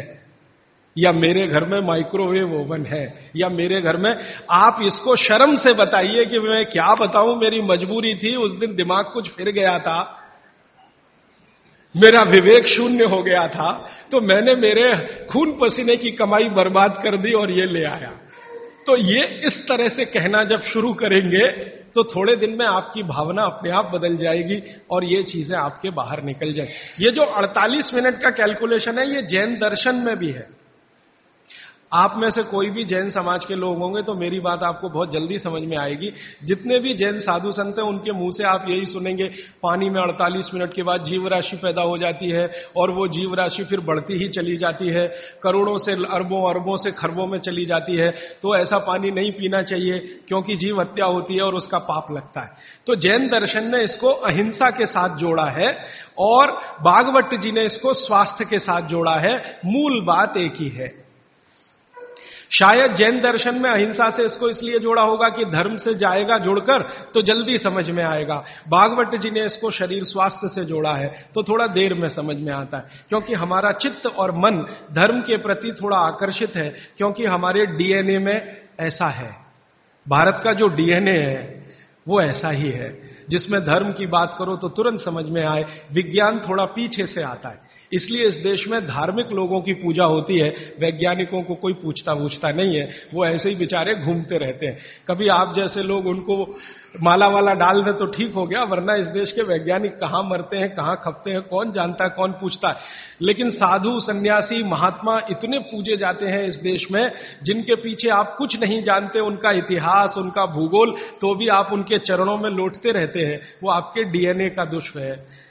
या मेरे घर में माइक्रोवेव ओवन है, या मेरे घर में। आप इसको शर्म से बताइए कि मैं क्या बताऊँ, मेरी मजबूरी थी, उस दिन दिमाग कुछ फिर गया था। मेरा विवेक शून्य हो गया था। तो मैंने मेरे खून पसीने की कमाई बर्बाद कर दी और ये ले आया। तो ये इस तरह से कहना जब शुरू करेंगे तो थोड़े दिन में आपकी भावना अपने आप बदल जाएगी और ये चीज़ें आपके बाहर निकल जाएँगी। ये जो 48 मिनट का कैलकुलेशन है, ये जैन दर्शन में भी है। आप में से कोई भी जैन समाज के लोग होंगे तो मेरी बात आपको बहुत जल्दी समझ में आएगी। जितने भी जैन साधु संत हैं, उनके मुँह से आप यही सुनेंगे, पानी में 48 मिनट के बाद जीव राशि पैदा हो जाती है और वो जीव राशि फिर बढ़ती ही चली जाती है। करोड़ों से अरबों अरबों से खरबों में चली जाती है। तो ऐसा पानी नहीं पीना चाहिए, क्योंकि जीव हत्या होती है और उसका पाप लगता है। तो जैन दर्शन ने इसको अहिंसा के साथ जोड़ा है और बागवट जी ने इसको स्वास्थ्य के साथ जोड़ा है। मूल बात एक ही है। शायद जैन दर्शन में अहिंसा से इसको इसलिए जोड़ा होगा कि धर्म से जाएगा जुड़कर तो जल्दी समझ में आएगा। भागवत जी ने इसको शरीर स्वास्थ्य से जोड़ा है तो थोड़ा देर में समझ में आता है। क्योंकि हमारा चित्त और मन धर्म के प्रति थोड़ा आकर्षित है, क्योंकि हमारे डीएनए में ऐसा है। भारत का जो डीएनए है, वो ऐसा ही है। जिसमें धर्म की बात करो तो तुरंत समझ में आए, विज्ञान थोड़ा पीछे से आता है। इसलिए इस देश में धार्मिक लोगों की पूजा होती है, वैज्ञानिकों को कोई पूछता पूछता नहीं है, वो ऐसे ही बेचारे घूमते रहते हैं। कभी आप जैसे लोग उनको माला वाला डाल दे तो ठीक हो गया, वरना इस देश के वैज्ञानिक कहाँ मरते हैं, कहाँ खपते हैं, कौन जानता है, कौन पूछता है? लेकिन साधु, सन्यासी, महात्मा इतने पूजे जाते हैं इस देश में, जिनके पीछे आप कुछ नहीं जानते, उनका इतिहास, उनका भूगोल तो भी आप उनके चरणों में लौटते रहते हैं, वो आपके डीएनए का दुष्ट है।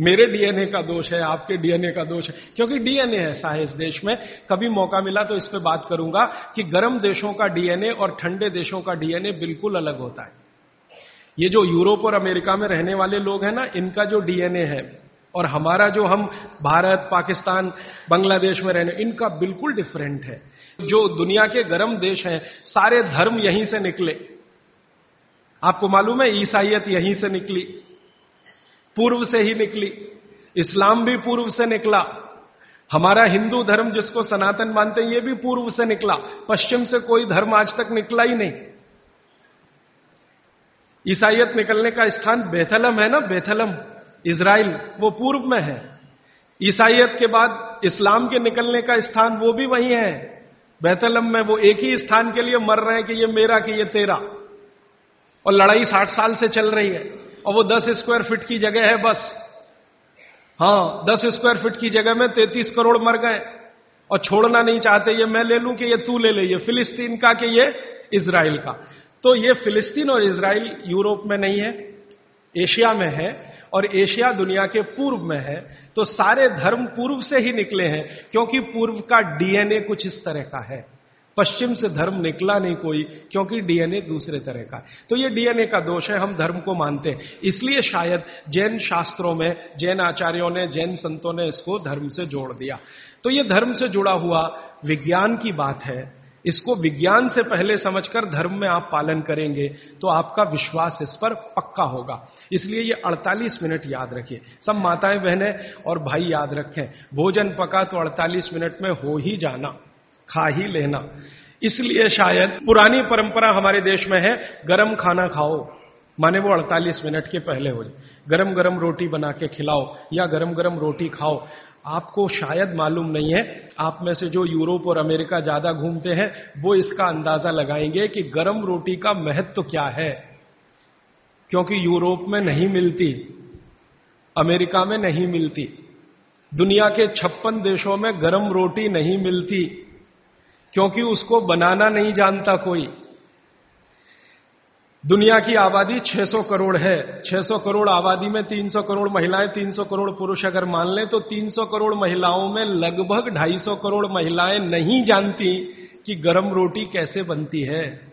मेरे डीएनए का दोष है, आपके डीएनए का दोष है। क्योंकि डीएनए ऐसा है इस देश में। कभी मौका मिला तो इस पर बात करूँगा कि गर्म देशों का डीएनए और ठंडे देशों का डीएनए बिल्कुल अलग होता है। ये जो यूरोप और अमेरिका में रहने वाले लोग हैं ना, इनका जो डीएनए है और हमारा जो हम भारत, पाकिस्तान, बांग्लादेश में रहने, इनका बिल्कुल डिफरेंट है। जो दुनिया के गर्म देश हैं, सारे धर्म यहीं से निकले। आपको मालूम है ईसाइत यहीं से निकली। पूर्व से ही निकली। इस्लाम भी पूर्व से निकला। हमारा हिंदू धर्म जिसको सनातन मानते हैं, ये भी पूर्व से निकला। पश्चिम से कोई धर्म आज तक निकला ही नहीं। ईसाइत निकलने का स्थान बेथलम है ना? बेथलम इसराइल वो पूर्व में है। ईसाइत के बाद इस्लाम के निकलने का स्थान वो भी वही है। बेथलम में वो एक ही स्थान के लिए मर रहे हैं कि ये मेरा, कि ये तेरा। और लड़ाई साठ साल से चल रही है। और वो दस स्क्वायर फीट की जगह है बस। हाँ, दस स्क्वायर फीट की जगह में तैतीस करोड़ मर गए। और छोड़ना नहीं चाहते, ये मैं ले लूँ कि ये तू ले ले, ये फिलिस्तीन का कि ये इसराइल का। तो ये फिलिस्तीन और इसराइल यूरोप में नहीं है, एशिया में है, और एशिया दुनिया के पूर्व में है। तो सारे धर्म पूर्व से ही निकले हैं, क्योंकि पूर्व का डीएनए कुछ इस तरह का है। पश्चिम से धर्म निकला नहीं कोई, क्योंकि डीएनए दूसरे तरह का तो ये डीएनए का दोष है, हम धर्म को मानते हैं। इसलिए शायद जैन शास्त्रों में, जैन आचार्यों ने, जैन संतों ने इसको धर्म से जोड़ दिया। तो ये धर्म से जुड़ा हुआ विज्ञान की बात है। इसको विज्ञान से पहले समझकर धर्म में आप पालन करेंगे तो आपका विश्वास इस पर पक्का होगा। इसलिए ये 48 मिनट याद रखिए। सब माताएँ बहनें और भाई याद रखें। भोजन पका तो 48 मिनट में हो ही जाना। खा ही लेना। इसलिए शायद पुरानी परंपरा हमारे देश में है, गरम खाना खाओ। माने वो 48 मिनट के पहले हो गरम गरम रोटी बना के खिलाओ या गरम गरम रोटी खाओ। आपको शायद मालूम नहीं है, आप में से जो यूरोप और अमेरिका ज़्यादा घूमते हैं, वो इसका अंदाज़ा लगाएँगे कि गरम रोटी का महत्व तो क्या है। क्योंकि यूरोप में नहीं मिलती, अमेरिका में नहीं मिलती, दुनिया के छप्पन देशों में गरम रोटी नहीं मिलती। क्योंकि उसको बनाना नहीं जानता कोई। दुनिया की आबादी 600 करोड़ है। 600 करोड़ आबादी में 300 करोड़ महिलाएँ 300 करोड़ पुरुष अगर मान लें तो 300 करोड़ महिलाओं में लगभग 250 करोड़ महिलाएँ नहीं जानती कि गरम रोटी कैसे बनती है।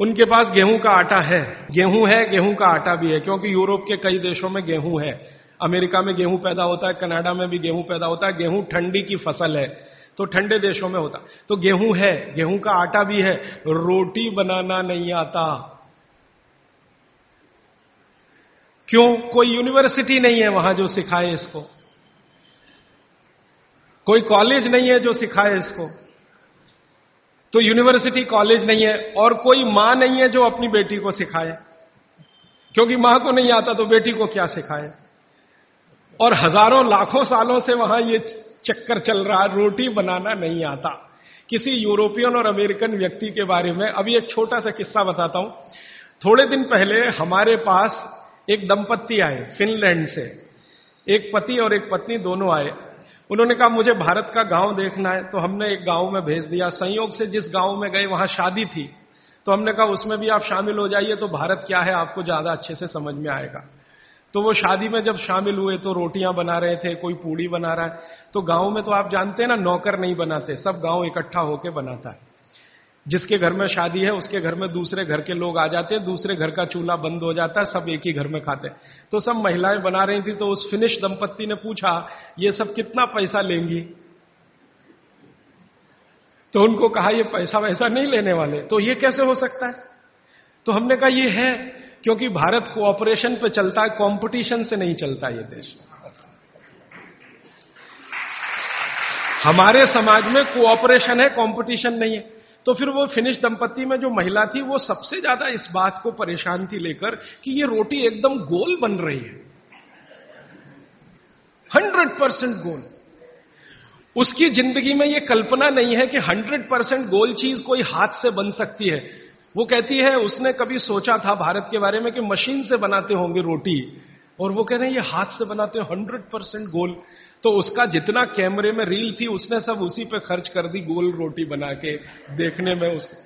उनके पास गेहूँ का आटा है। गेहूँ है, गेहूँ का आटा भी है, क्योंकि यूरोप के कई देशों में गेहूँ है। अमेरिका में गेहूँ पैदा होता है, कनाडा में भी गेहूँ पैदा होता है। गेहूँ ठंडी की फ़सल है। तो ठंडे देशों में होता। तो गेहूँ है, गेहूँ का आटा भी है, रोटी बनाना नहीं आता। क्यों? कोई यूनिवर्सिटी नहीं है वहाँ जो सिखाए इसको। कोई कॉलेज नहीं है जो सिखाए इसको। तो यूनिवर्सिटी कॉलेज नहीं है और कोई माँ नहीं है जो अपनी बेटी को सिखाए। क्योंकि माँ को नहीं आता तो बेटी को क्या सिखाए? और हज़ारों, लाखों सालों से वहाँ ये चक्कर चल रहा है रोटी बनाना नहीं आता। किसी यूरोपियन और अमेरिकन व्यक्ति के बारे में अभी एक छोटा सा किस्सा बताता हूँ। थोड़े दिन पहले हमारे पास एक दंपत्ति आए, फिनलैंड से। एक पति और एक पत्नी दोनों आए। उन्होंने कहा, मुझे भारत का गाँव देखना है। तो हमने एक गाँव में भेज दिया। संयोग से जिस गाँव में गए, वहाँ शादी थी। तो हमने कहा, उसमें भी आप शामिल हो जाइए तो भारत क्या है, आपको ज़्यादा अच्छे से समझ में आएगा। तो वो शादी में जब शामिल हुए तो रोटियाँ बना रहे थे, कोई पूड़ी बना रहा है। तो गाँव में तो आप जानते हैं ना, नौकर नहीं बनाते, सब गाँव इकट्ठा होकर बनाता है। जिसके घर में शादी है, उसके घर में दूसरे घर के लोग आ जाते हैं, दूसरे घर का चूल्हा बंद हो जाता है, सब एक ही घर में खाते हैं। तो सब महिलाएँ बना रही थी तो उस फिनिश दंपत्ति ने पूछा, ये सब कितना पैसा लेंगी? तो उनको कहा, ये पैसा वैसा नहीं लेने वाले। तो ये कैसे हो सकता है? तो हमने कहा, ये है। क्योंकि भारत कोऑपरेशन पे चलता है कंपटीशन से नहीं चलता ये देश। हमारे समाज में कोऑपरेशन है कंपटीशन नहीं है। तो फिर वो फिनिश दंपत्ति में जो महिला थी, वो सबसे ज़्यादा इस बात को परेशान थी लेकर कि ये रोटी एकदम गोल बन रही है। हंड्रेड परसेंट गोल। उसकी ज़िंदगी में ये कल्पना नहीं है कि हंड्रेड परसेंट गोल चीज़ कोई हाथ से बन सकती है। वो कहती है, उसने कभी सोचा था भारत के बारे में कि मशीन से बनाते होंगे रोटी? और वो कह रहे हैं, ये हाथ से बनाते हैं हंड्रेड परसेंट गोल। तो उसका जितना कैमरे में रील थी, उसने सब उसी पे खर्च कर दी गोल रोटी बना के देखने में उसको।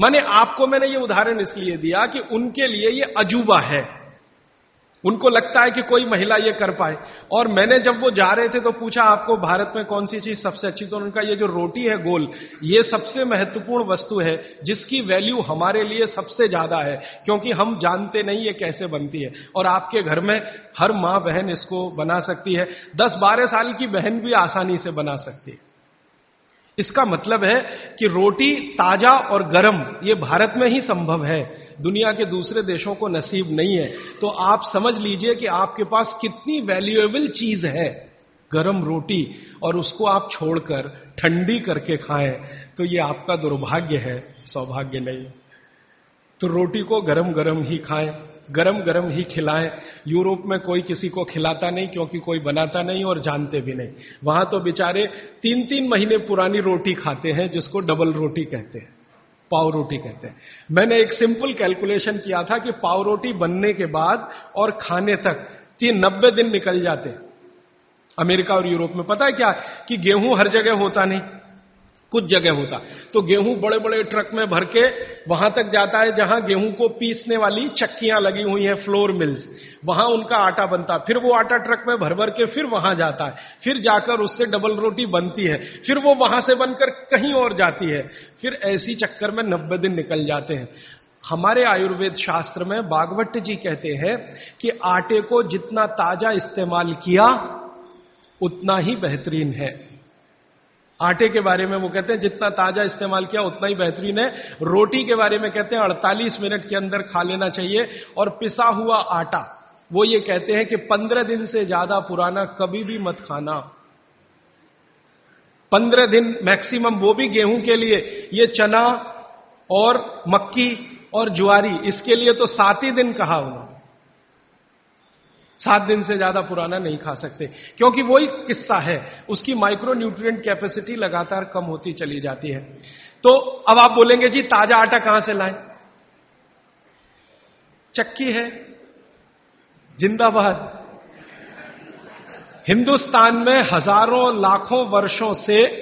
माने आपको मैंने ये उदाहरण इसलिए दिया कि उनके लिए ये अजूबा है। उनको लगता है कि कोई महिला ये कर पाए। और मैंने जब वो जा रहे थे तो पूछा, आपको भारत में कौन सी चीज़ सबसे अच्छी? तो उनका ये जो रोटी है, गोल, ये सबसे महत्वपूर्ण वस्तु है, जिसकी वैल्यू हमारे लिए सबसे ज़्यादा है, क्योंकि हम जानते नहीं ये कैसे बनती है। और आपके घर में हर माँ बहन इसको बना सकती है। दस बारह साल की बहन भी आसानी से बना सकती है। इसका मतलब है कि रोटी ताज़ा और गर्म, ये भारत में ही संभव है। दुनिया के दूसरे देशों को नसीब नहीं है। तो आप समझ लीजिए कि आपके पास कितनी वैल्यूएबल चीज़ है। गरम रोटी, और उसको आप छोड़कर, ठंडी करके खाएँ तो ये आपका दुर्भाग्य है, सौभाग्य नहीं। तो रोटी को गरम गरम ही खाएँ। गरम गरम ही खिलाएँ। यूरोप में कोई किसी को खिलाता नहीं, क्योंकि कोई बनाता नहीं और जानते भी नहीं। वहाँ तो बेचारे तीन तीन महीने पुरानी रोटी खाते हैं, जिसको डबल रोटी कहते हैं, पाव रोटी कहते हैं। मैंने एक सिंपल कैलकुलेशन किया था कि पाव रोटी बनने के बाद और खाने तक तीन नब्बे दिन निकल जाते। अमेरिका और यूरोप में पता है क्या कि गेहूँ हर जगह होता नहीं। कुछ जगह होता। तो गेहूँ बड़े बड़े ट्रक में भर के वहाँ तक जाता है, जहाँ गेहूँ को पीसने वाली चक्कियाँ लगी हुई हैं, फ्लोर मिल्स। वहाँ उनका आटा बनता। फिर वो आटा ट्रक में भर भर के फिर वहाँ जाता है। फिर जाकर उससे डबल रोटी बनती है। फिर वो वहाँ से बनकर कहीं और जाती है। फिर ऐसी चक्कर में नब्बे दिन निकल जाते हैं। हमारे आयुर्वेद शास्त्र में बागवट जी कहते हैं कि आटे को जितना ताज़ा इस्तेमाल किया, उतना ही बेहतरीन है। आटे के बारे में वो कहते हैं, जितना ताज़ा इस्तेमाल किया, उतना ही बेहतरीन है। रोटी के बारे में कहते हैं 48 मिनट के अंदर खा लेना चाहिए। और पिसा हुआ आटा, वो ये कहते हैं कि 15 दिन से ज़्यादा पुराना कभी भी मत खाना। 15 दिन मैक्सिमम वो भी गेहूँ के लिए, ये चना और मक्की और ज्वारी, इसके लिए तो सात ही दिन कहा उन्होंने सात दिन से ज़्यादा पुराना नहीं खा सकते। क्योंकि वही किस्सा है, उसकी माइक्रो न्यूट्रिएंट कैपेसिटी लगातार कम होती चली जाती है। तो अब आप बोलेंगे, जी, ताज़ा आटा कहाँ से लाएँ? चक्की है, जिंदाबाद। हिंदुस्तान में हज़ारों, लाखों वर्षों से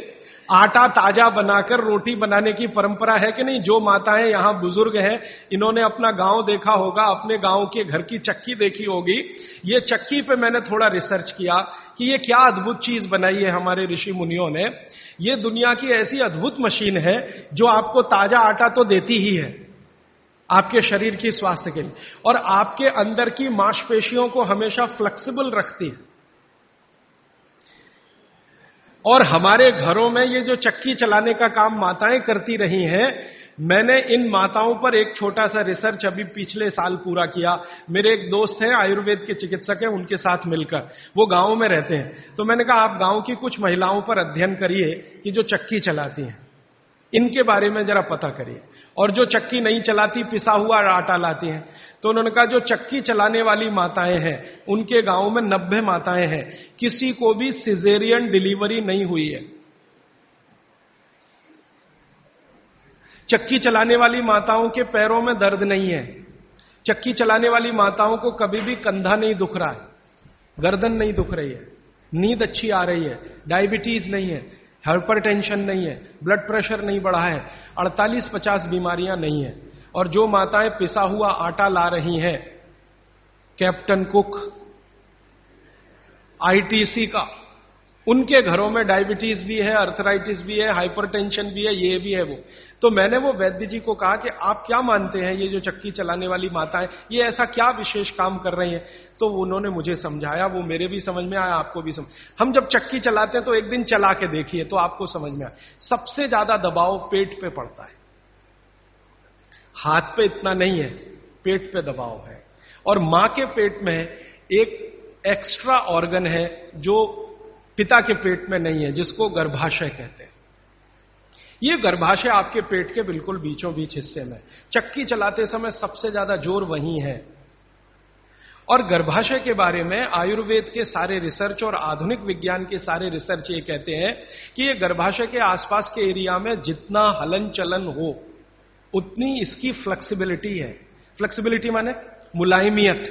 आटा ताज़ा बनाकर रोटी बनाने की परंपरा है कि नहीं? जो माताएँ यहाँ बुज़ुर्ग हैं, इन्होंने अपना गाँव देखा होगा, अपने गाँव के घर की चक्की देखी होगी। ये चक्की पे मैंने थोड़ा रिसर्च किया कि ये क्या अद्भुत चीज़ बनाई है हमारे ऋषि मुनियों ने। ये दुनिया की ऐसी अद्भुत मशीन है जो आपको ताज़ा आटा तो देती ही है, आपके शरीर की स्वास्थ्य के लिए। और आपके अंदर की मांसपेशियों को हमेशा फ्लेक्सिबल रखती है। और हमारे घरों में ये जो चक्की चलाने का काम माताएँ करती रही हैं, मैंने इन माताओं पर एक छोटा सा रिसर्च अभी पिछले साल पूरा किया। मेरे एक दोस्त हैं, आयुर्वेद के चिकित्सक हैं, उनके साथ मिलकर। वो गाँव में रहते हैं। तो मैंने कहा, आप गाँव की कुछ महिलाओं पर अध्ययन करिए कि जो चक्की चलाती हैं। इनके बारे में जरा पता करिए। और जो चक्की नहीं चलाती, पिसा हुआ आटा लाती हैं। तो उन्होंने कहा, जो चक्की चलाने वाली माताएँ हैं, उनके गाँव में नब्बे माताएँ हैं। किसी को भी सिजेरियन डिलीवरी नहीं हुई है। चक्की चलाने वाली माताओं के पैरों में दर्द नहीं है। चक्की चलाने वाली माताओं को कभी भी कंधा नहीं दुख रहा है। गर्दन नहीं दुख रही है। नींद अच्छी आ रही है। डायबिटीज़ नहीं है। हाइपरटेंशन नहीं है। ब्लड प्रेशर नहीं बढ़ा है। 48-50 बीमारियाँ नहीं है। और जो माताएँ पिसा हुआ आटा ला रही हैं, कैप्टन कुक आईटीसी का, उनके घरों में डायबिटीज़ भी है, अर्थराइटिस भी है, हाइपरटेंशन भी है, ये भी है वो। तो मैंने वो वैद्य जी को कहा कि आप क्या मानते हैं ये जो चक्की चलाने वाली माताएँ, ये ऐसा क्या विशेष काम कर रही हैं? तो उन्होंने मुझे समझाया, वो मेरे भी समझ में आया, आपको भी समझ हम जब चक्की चलाते हैं तो एक दिन चला के देखिए तो आपको समझ में आया सबसे ज़्यादा दबाव पेट पे पड़ता है। हाथ पे इतना नहीं है, पेट पे दबाव है। और माँ के पेट में एक एक्स्ट्रा ऑर्गन है जो पिता के पेट में नहीं है, जिसको गर्भाशय कहते हैं। ये गर्भाशय आपके पेट के बिल्कुल बीचों बीच हिस्से में चक्की चलाते समय सबसे ज़्यादा ज़ोर वही है। और गर्भाशय के बारे में आयुर्वेद के सारे रिसर्च और आधुनिक विज्ञान के सारे रिसर्च ये कहते हैं कि ये गर्भाशय के आसपास के एरिया में जितना हलन चलन हो उतनी इसकी फ्लेक्सिबिलिटी है। फ्लेक्सिबिलिटी माने मुलायमियत।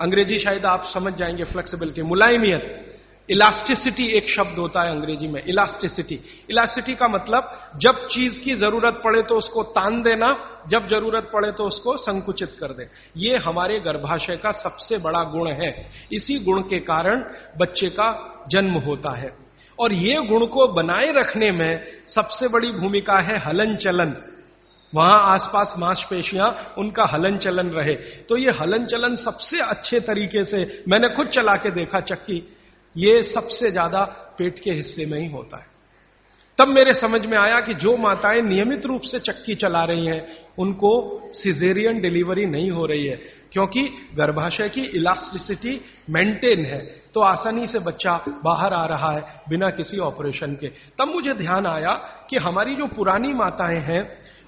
अंग्रेज़ी शायद आप समझ जाएँगे फ्लेक्सिबिलिटी मुलायमियत। इलास्टिसिटी एक शब्द होता है अंग्रेज़ी में इलास्टिसिटी इलास्टिसिटी का मतलब जब चीज़ की ज़रूरत पड़े तो उसको तान देना, जब ज़रूरत पड़े तो उसको संकुचित कर दे। ये हमारे गर्भाशय का सबसे बड़ा गुण है। इसी गुण के कारण बच्चे का जन्म होता है। और ये गुण को बनाए रखने में सबसे बड़ी भूमिका है हलन चलन। वहाँ आसपास मांसपेशियाँ, उनका हलन चलन रहे। तो ये हलन चलन सबसे अच्छे तरीके से, मैंने खुद चला के देखा चक्की, ये सबसे ज़्यादा पेट के हिस्से में ही होता है। तब मेरे समझ में आया कि जो माताएँ नियमित रूप से चक्की चला रही हैं, उनको सिजेरियन डिलीवरी नहीं हो रही है। क्योंकि गर्भाशय की इलास्टिसिटी मेंटेन है। तो आसानी से बच्चा बाहर आ रहा है बिना किसी ऑपरेशन के। तब मुझे ध्यान आया कि हमारी जो पुरानी माताएँ हैं,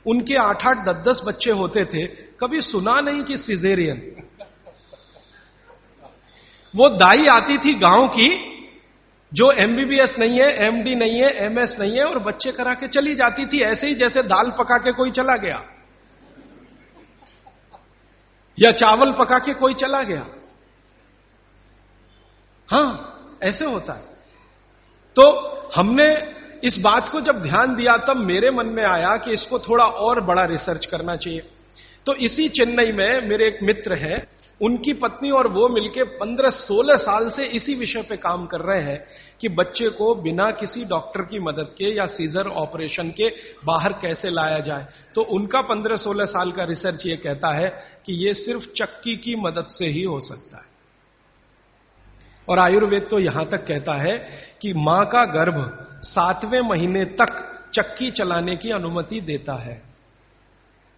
उनके आठ आठ दस दस बच्चे होते थे। कभी सुना नहीं कि सिजेरियन वो दाई आती थी गाँव की, जो एमबीबीएस नहीं है एमडी नहीं है एमएस नहीं है, और बच्चे करा के चली जाती थी, ऐसे ही जैसे दाल पका के कोई चला गया। या चावल पका के कोई चला गया? हाँ, ऐसे होता है। तो हमने इस बात को जब ध्यान दिया, तब मेरे मन में आया कि इसको थोड़ा और बड़ा रिसर्च करना चाहिए। तो इसी चेन्नई में मेरे एक मित्र हैं, उनकी पत्नी और वो मिलके 15-16 साल से इसी विषय पे काम कर रहे हैं। कि बच्चे को बिना किसी डॉक्टर की मदद के या सीजर ऑपरेशन के बाहर कैसे लाया जाए? तो उनका 15-16 साल का रिसर्च ये कहता है कि ये सिर्फ़ चक्की की मदद से ही हो सकता है। और आयुर्वेद तो यहाँ तक कहता है कि माँ का गर्भ सातवें महीने तक चक्की चलाने की अनुमति देता है।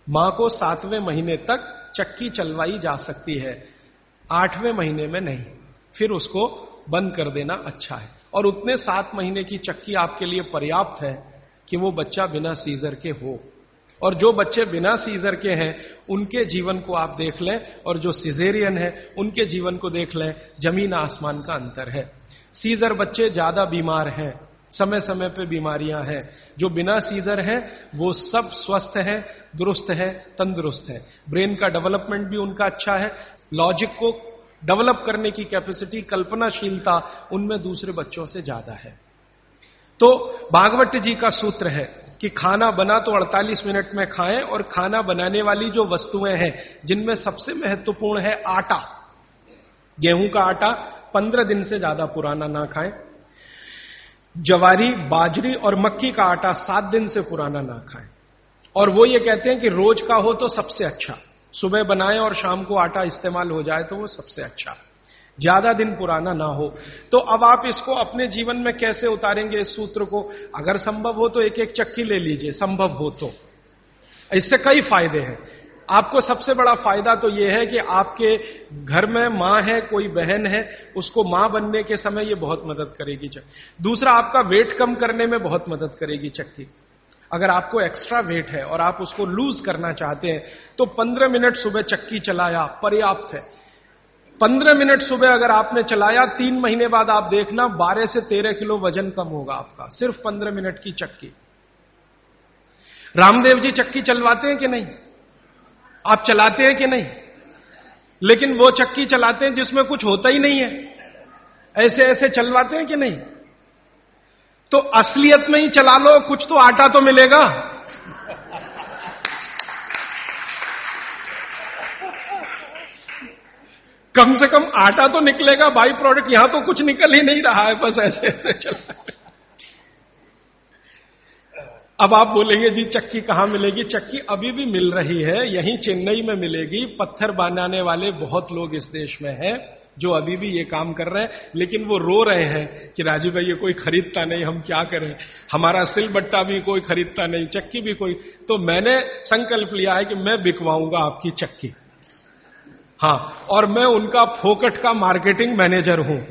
माँ को सातवें महीने तक चक्की चलवाई जा सकती है। आठवें महीने में नहीं, फिर उसको बंद कर देना अच्छा है। और उतने सात महीने की चक्की आपके लिए पर्याप्त है कि वो बच्चा बिना सीजर के हो। और जो बच्चे बिना सीजर के हैं, उनके जीवन को आप देख लें, और जो सिजेरियन है, उनके जीवन को देख लें, ज़मीन आसमान का अंतर है। सीजर बच्चे ज़्यादा बीमार हैं समय समय पे बीमारियाँ हैं। जो बिना सीजर हैं, वो सब स्वस्थ हैं, दुरुस्त हैं, तंदुरुस्त हैं। ब्रेन का डेवलपमेंट भी उनका अच्छा है, लॉजिक को डेवलप करने की कैपेसिटी, कल्पनाशीलता उनमें दूसरे बच्चों से ज़्यादा है। तो भागवत जी का सूत्र है कि खाना बना तो 48 मिनट में खाएँ और खाना बनाने वाली जो वस्तुएँ हैं, जिनमें सबसे महत्वपूर्ण है आटा। गेहूँ का आटा 15 दिन से ज़्यादा पुराना ना खाएँ। जवारी, बाजरी और मक्की का आटा सात दिन से पुराना ना खाएँ। और वो ये कहते हैं कि रोज का हो तो सबसे अच्छा। सुबह बनाएँ और शाम को आटा इस्तेमाल हो जाए तो वो सबसे अच्छा। ज़्यादा दिन पुराना ना हो। तो अब आप इसको अपने जीवन में कैसे उतारेंगे इस सूत्र को? अगर संभव हो तो एक एक चक्की ले लीजिए, संभव हो तो। इससे कई फ़ायदे हैं। आपको सबसे बड़ा फ़ायदा तो यह है कि आपके घर में माँ है, कोई बहन है, उसको माँ बनने के समय यह बहुत मदद करेगी चक्की। दूसरा, आपका वेट कम करने में बहुत मदद करेगी चक्की। अगर आपको एक्स्ट्रा वेट है और आप उसको लूज करना चाहते हैं तो पंद्रह मिनट सुबह चक्की चलाया, पर्याप्त है। पंद्रह मिनट सुबह अगर आपने चलाया, तीन महीने बाद आप देखना, बारह से तेरह किलो वज़न कम होगा आपका, सिर्फ़ पंद्रह मिनट की चक्की। रामदेव जी, चक्की चलवाते हैं कि नहीं? आप चलाते हैं कि नहीं? लेकिन वो चक्की चलाते हैं जिसमें कुछ होता ही नहीं है। ऐसे ऐसे चलवाते हैं कि नहीं? तो असलियत में ही चला लो, कुछ तो आटा तो मिलेगा। कम से कम आटा तो निकलेगा, बाई प्रोडक्ट, यहाँ तो कुछ निकल ही नहीं रहा है, बस ऐसे ऐसे चला अब आप बोलेंगे, जी, चक्की कहाँ मिलेगी? चक्की अभी भी मिल रही है, यहीं चेन्नई में मिलेगी। पत्थर बनाने वाले बहुत लोग इस देश में हैं। जो अभी भी ये काम कर रहे हैं, लेकिन वो रो रहे हैं कि राजीव भाई, ये कोई खरीदता नहीं, हम क्या करें? हमारा सिल बट्टा भी कोई खरीदता नहीं, चक्की भी कोई। तो मैंने संकल्प लिया है कि मैं बिकवाऊँगा आपकी चक्की। हाँ और मैं उनका फोकट का मार्केटिंग मैनेजर हूँ।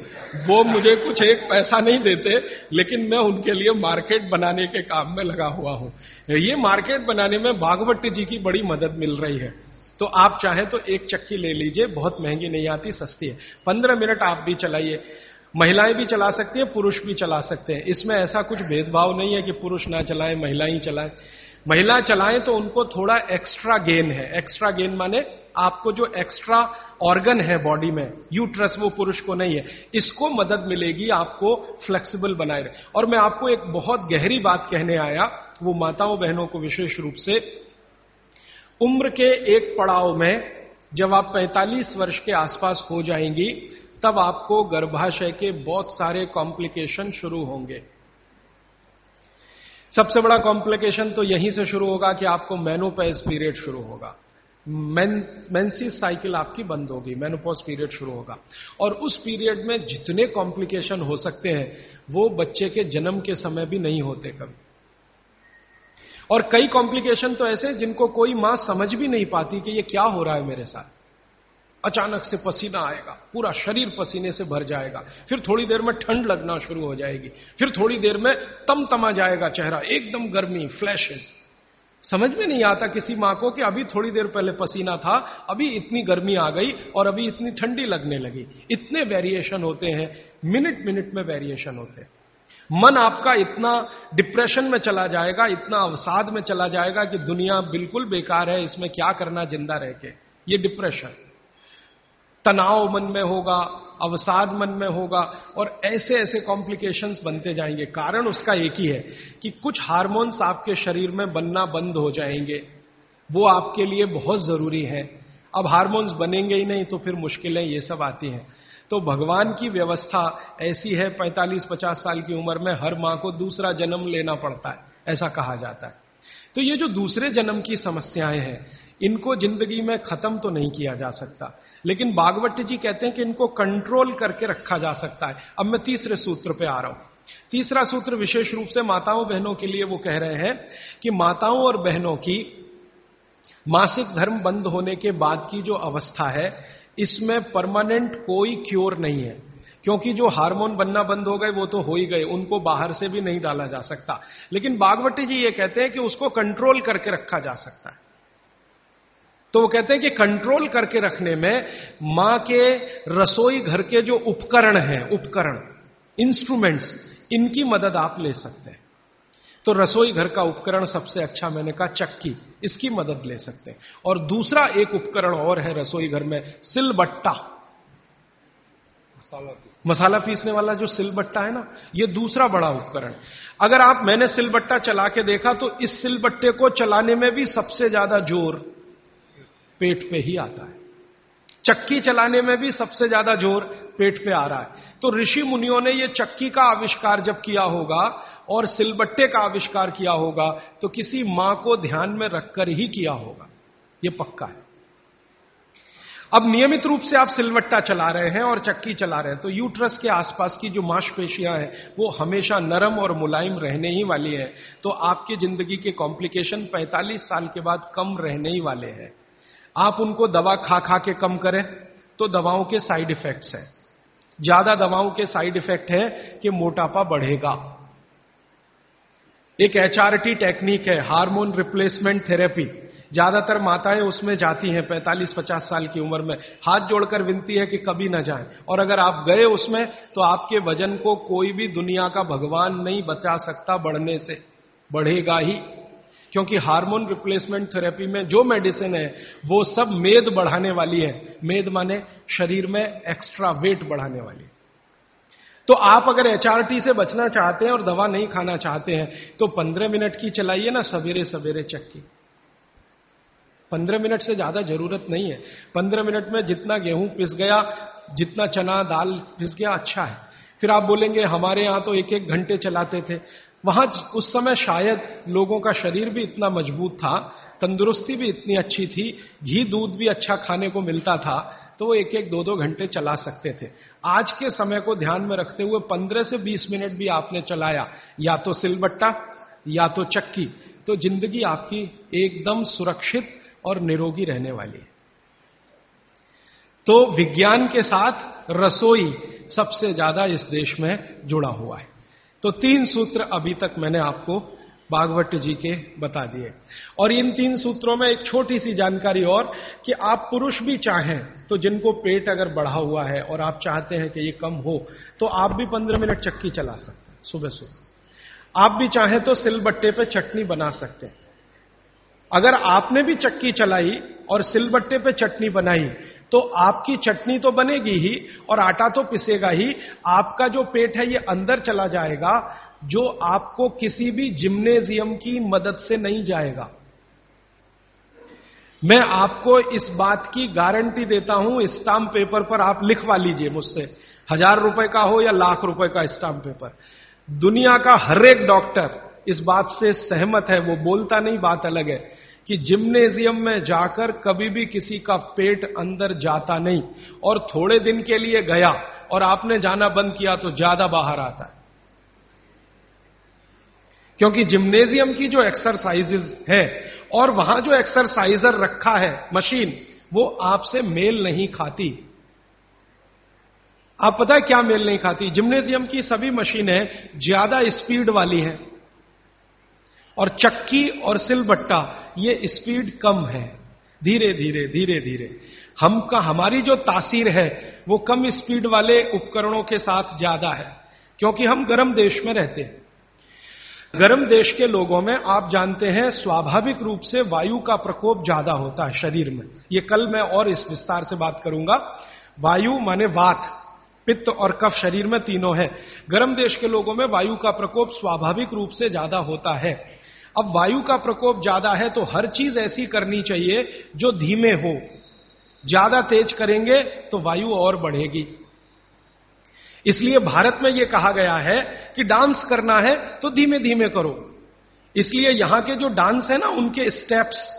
वो मुझे कुछ एक पैसा नहीं देते, लेकिन मैं उनके लिए मार्केट बनाने के काम में लगा हुआ हूँ। ये मार्केट बनाने में भागवत जी की बड़ी मदद मिल रही है। तो आप चाहें तो एक चक्की ले लीजिए, बहुत महँगी नहीं आती, सस्ती है। पंद्रह मिनट आप भी चलाइए। महिलाएँ भी चला सकती हैं, पुरुष भी चला सकते हैं। इसमें ऐसा कुछ भेदभाव नहीं है कि पुरुष ना चलाएँ, महिला ही चलाएँ। महिला चलाएँ तो उनको थोड़ा एक्स्ट्रा गेन है। एक्स्ट्रा गेन माने आपको जो एक्स्ट्रा ऑर्गन है बॉडी में यूट्रस वो पुरुष को नहीं है। इसको मदद मिलेगी, आपको फ्लेक्सिबल बनाए रहे। और मैं आपको एक बहुत गहरी बात कहने आया, वो माताओं बहनों को विशेष रूप से उम्र के एक पड़ाव में जब आप 45 वर्ष के आसपास हो जाएँगी, तब आपको गर्भाशय के बहुत सारे कॉम्प्लिकेशन शुरू होंगे। सबसे बड़ा कॉम्प्लिकेशन तो यहीं से शुरू होगा कि आपको मेनोपैज पीरियड शुरू होगा। मेंसिस साइकिल आपकी बंद होगी मेनोपॉज पीरियड शुरू होगा। और उस पीरियड में जितने कॉम्प्लिकेशन हो सकते हैं, वो बच्चे के जन्म के समय भी नहीं होते कभी। और कई कॉम्प्लिकेशन तो ऐसे जिनको कोई माँ समझ भी नहीं पाती कि ये क्या हो रहा है मेरे साथ। अचानक से पसीना आएगा, पूरा शरीर पसीने से भर जाएगा। फिर थोड़ी देर में ठंड लगना शुरू हो जाएगी। फिर थोड़ी देर में तम तमा जाएगा चेहरा, एकदम गर्मी फ्लैशेस समझ में नहीं आता किसी माँ को कि अभी थोड़ी देर पहले पसीना था, अभी इतनी गर्मी आ गई और अभी इतनी ठंडी लगने लगी। इतने वेरिएशन होते हैं मिनट मिनट में वेरिएशन होते हैं। मन आपका इतना डिप्रेशन में चला जाएगा, इतना अवसाद में चला जाएगा कि दुनिया बिल्कुल बेकार है, इसमें क्या करना ज़िंदा रह के। ये डिप्रेशन। तनाव मन में होगा, अवसाद मन में होगा, और ऐसे ऐसे कॉम्प्लिकेशंस बनते जाएँगे। कारण उसका एक ही है कि कुछ हार्मोन्स आपके शरीर में बनना बंद हो जाएँगे। वो आपके लिए बहुत ज़रूरी है। अब हार्मोन्स बनेंगे ही नहीं तो फिर मुश्किलें ये सब आती हैं। तो भगवान की व्यवस्था ऐसी है 45-50 साल की उम्र में हर माँ को दूसरा जन्म लेना पड़ता है, ऐसा कहा जाता है। तो ये जो दूसरे जन्म की समस्याएँ हैं, इनको ज़िंदगी में खत्म तो नहीं किया जा सकता, लेकिन बागवट जी कहते हैं कि इनको कंट्रोल करके रखा जा सकता है। अब मैं तीसरे सूत्र पे आ रहा हूँ। तीसरा सूत्र विशेष रूप से माताओं बहनों के लिए वो कह रहे हैं कि माताओं और बहनों की मासिक धर्म बंद होने के बाद की जो अवस्था है इसमें परमानेंट कोई क्योर नहीं है। क्योंकि जो हार्मोन बनना बंद हो गए, वो तो हो ही गए। उनको बाहर से भी नहीं डाला जा सकता। लेकिन बागवती जी ये कहते हैं कि उसको कंट्रोल करके रखा जा सकता है। तो वो कहते हैं कि कंट्रोल करके रखने में माँ के रसोई घर के जो उपकरण हैं, उपकरण इंस्ट्रूमेंट्स इनकी मदद आप ले सकते हैं। तो रसोई घर का उपकरण सबसे अच्छा मैंने कहा चक्की, इसकी मदद ले सकते हैं। और दूसरा एक उपकरण और है रसोई घर में, सिलबट्टा। मसाला पीसने वाला जो सिलबट्टा है ना, ये दूसरा बड़ा उपकरण। अगर आप, मैंने सिलबट्टा चला के देखा तो इस सिलबट्टे को चलाने में भी सबसे ज़्यादा ज़ोर पेट पे ही आता है। चक्की चलाने में भी सबसे ज़्यादा ज़ोर पेट पे आ रहा है। तो ऋषि मुनियों ने यह चक्की का आविष्कार जब किया होगा और सिलबट्टे का आविष्कार किया होगा तो किसी माँ को ध्यान में रखकर ही किया होगा। यह पक्का है। अब नियमित रूप से आप सिलवट्टा चला रहे हैं और चक्की चला रहे हैं तो यूट्रस के आसपास की जो मांसपेशियाँ हैं, वो हमेशा नरम और मुलायम रहने ही वाली है। तो आपकी ज़िंदगी के कॉम्प्लिकेशन 45 साल के बाद कम रहने ही वाले हैं। आप उनको दवा खा खा के कम करें तो दवाओं के साइड इफेक्ट्स हैं। ज़्यादा दवाओं के साइड इफ़ेक्ट है कि मोटापा बढ़ेगा। एक एचआरटी टेक्निक है, हार्मोन रिप्लेसमेंट थेरेपी। ज़्यादातर माताएँ उसमें जाती हैं 45-50 साल की उम्र में। हाथ जोड़कर विनती है कि कभी ना जाएँ। और अगर आप गए उसमें तो आपके वज़न को कोई भी दुनिया का भगवान नहीं बचा सकता बढ़ने से। बढ़ेगा ही। क्योंकि हार्मोन रिप्लेसमेंट थेरेपी में जो मेडिसिन है, वो सब मेद बढ़ाने वाली है। मेद माने शरीर में एक्स्ट्रा वेट बढ़ाने वाली। तो आप अगर एचआरटी से बचना चाहते हैं और दवा नहीं खाना चाहते हैं तो पंद्रह मिनट की चलाइए ना सवेरे सवेरे चक्की पंद्रह मिनट से ज़्यादा ज़रूरत नहीं है। पंद्रह मिनट में जितना गेहूँ पिस गया, जितना चना, दाल पिस गया अच्छा है। फिर आप बोलेंगे, हमारे यहाँ तो एक एक घंटे चलाते थे। वहाँ उस समय शायद लोगों का शरीर भी इतना मज़बूत था, तंदुरुस्ती भी इतनी अच्छी थी, घी दूध भी अच्छा खाने को मिलता था तो वो एक एक दो दो घंटे चला सकते थे। आज के समय को ध्यान में रखते हुए पंद्रह से बीस मिनट भी आपने चलाया, या तो सिलबट्टा, या तो चक्की तो ज़िंदगी आपकी एकदम सुरक्षित और निरोगी रहने वाली है। तो विज्ञान के साथ रसोई सबसे ज़्यादा इस देश में जुड़ा हुआ है। तो तीन सूत्र अभी तक मैंने आपको बागवट जी के बता दिए। और इन तीन सूत्रों में एक छोटी सी जानकारी और कि आप पुरुष भी चाहें तो जिनको पेट अगर बढ़ा हुआ है और आप चाहते हैं कि ये कम हो तो आप भी पंद्रह मिनट चक्की चला सकते हैं, सुबह सुबह। आप भी चाहें तो सिलबट्टे पे चटनी बना सकते हैं। अगर आपने भी चक्की चलाई और सिलबट्टे पे चटनी बनाई तो आपकी चटनी तो बनेगी ही और आटा तो पिसेगा ही, आपका जो पेट है ये अंदर चला जाएगा जो आपको किसी भी जिम्नेजियम की मदद से नहीं जाएगा। मैं आपको इस बात की गारंटी देता हूँ स्टाम्प पेपर पर आप लिखवा लीजिए मुझसे। हज़ार रुपए का हो या लाख रुपए का स्टाम्प पेपर। दुनिया का हर एक डॉक्टर इस बात से सहमत है, वो बोलता नहीं, बात अलग है कि जिम्नेजियम में जाकर कभी भी किसी का पेट अंदर जाता नहीं। और थोड़े दिन के लिए गया और आपने जाना बंद किया तो ज़्यादा बाहर आता है। क्योंकि जिम्नेजियम की जो एक्सरसाइजेज है और वहाँ जो एक्सरसाइजर रखा है मशीन वो आपसे मेल नहीं खाती। आप पता है क्या मेल नहीं खाती? जिम्नेजियम की सभी मशीनें ज़्यादा स्पीड वाली हैं। और चक्की और सिलबट्टा, ये स्पीड कम है। धीरे धीरे धीरे धीरे। हम का, हमारी जो तासीर है, वो कम स्पीड वाले उपकरणों के साथ ज़्यादा है। क्योंकि हम गर्म देश में रहते हैं। गर्म देश के लोगों में आप जानते हैं स्वाभाविक रूप से वायु का प्रकोप ज़्यादा होता है शरीर में। ये कल मैं और इस विस्तार से बात करूँगा। वायु माने वात, पित्त और कफ शरीर में तीनों है। गर्म देश के लोगों में वायु का प्रकोप स्वाभाविक रूप से ज़्यादा होता है। अब वायु का प्रकोप ज़्यादा है तो हर चीज़ ऐसी करनी चाहिए जो धीमे हो। ज़्यादा तेज करेंगे तो वायु और बढ़ेगी। इसलिए भारत में यह कहा गया है कि डांस करना है तो धीमे धीमे करो। इसलिए यहाँ के जो डांस है ना, उनके स्टेप्स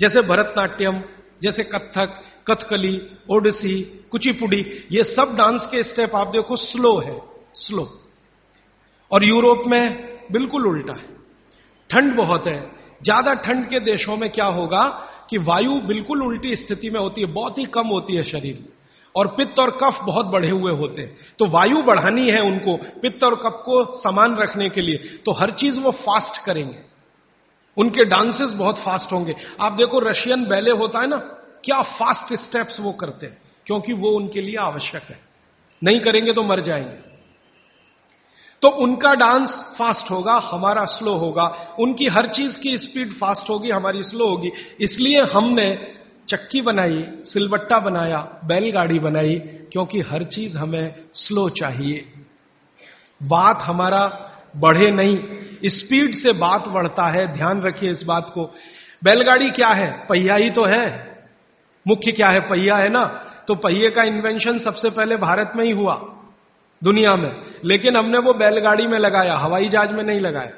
जैसे भरतनाट्यम, जैसे कथक कथकली, ओडिसी, कुचिपुड़ी, ये सब डांस के स्टेप आप देखो स्लो है स्लो और यूरोप में बिल्कुल उल्टा है। ठंड बहुत है। ज़्यादा ठंड के देशों में क्या होगा कि वायु बिल्कुल उल्टी स्थिति में होती है, बहुत ही कम होती है शरीर। में और पित्त और कफ बहुत बढ़े हुए होते हैं। तो वायु बढ़ानी है उनको, पित्त और कफ को समान रखने के लिए। तो हर चीज़ वो फास्ट करेंगे। उनके डांसेस बहुत फास्ट होंगे। आप देखो रशियन बैले होता है ना, क्या फास्ट स्टेप्स वो करते हैं, क्योंकि वो उनके लिए आवश्यक है। नहीं करेंगे तो मर जाएँगे। तो उनका डांस फास्ट होगा, हमारा स्लो होगा। उनकी हर चीज़ की स्पीड फास्ट होगी, हमारी स्लो होगी। इसलिए हमने चक्की बनाई, सिलबट्टा बनाया, बैलगाड़ी बनाई, क्योंकि हर चीज़ हमें स्लो चाहिए। बात हमारा बढ़े नहीं स्पीड से बात बढ़ता है, ध्यान रखिए इस बात को। बैलगाड़ी क्या है? पहिया ही तो है। मुख्य क्या है? पहिया है ना? तो पहिए का इन्वेंशन सबसे पहले भारत में ही हुआ, दुनिया में। लेकिन हमने वो बैलगाड़ी में लगाया, हवाई जहाज़ में नहीं लगाया।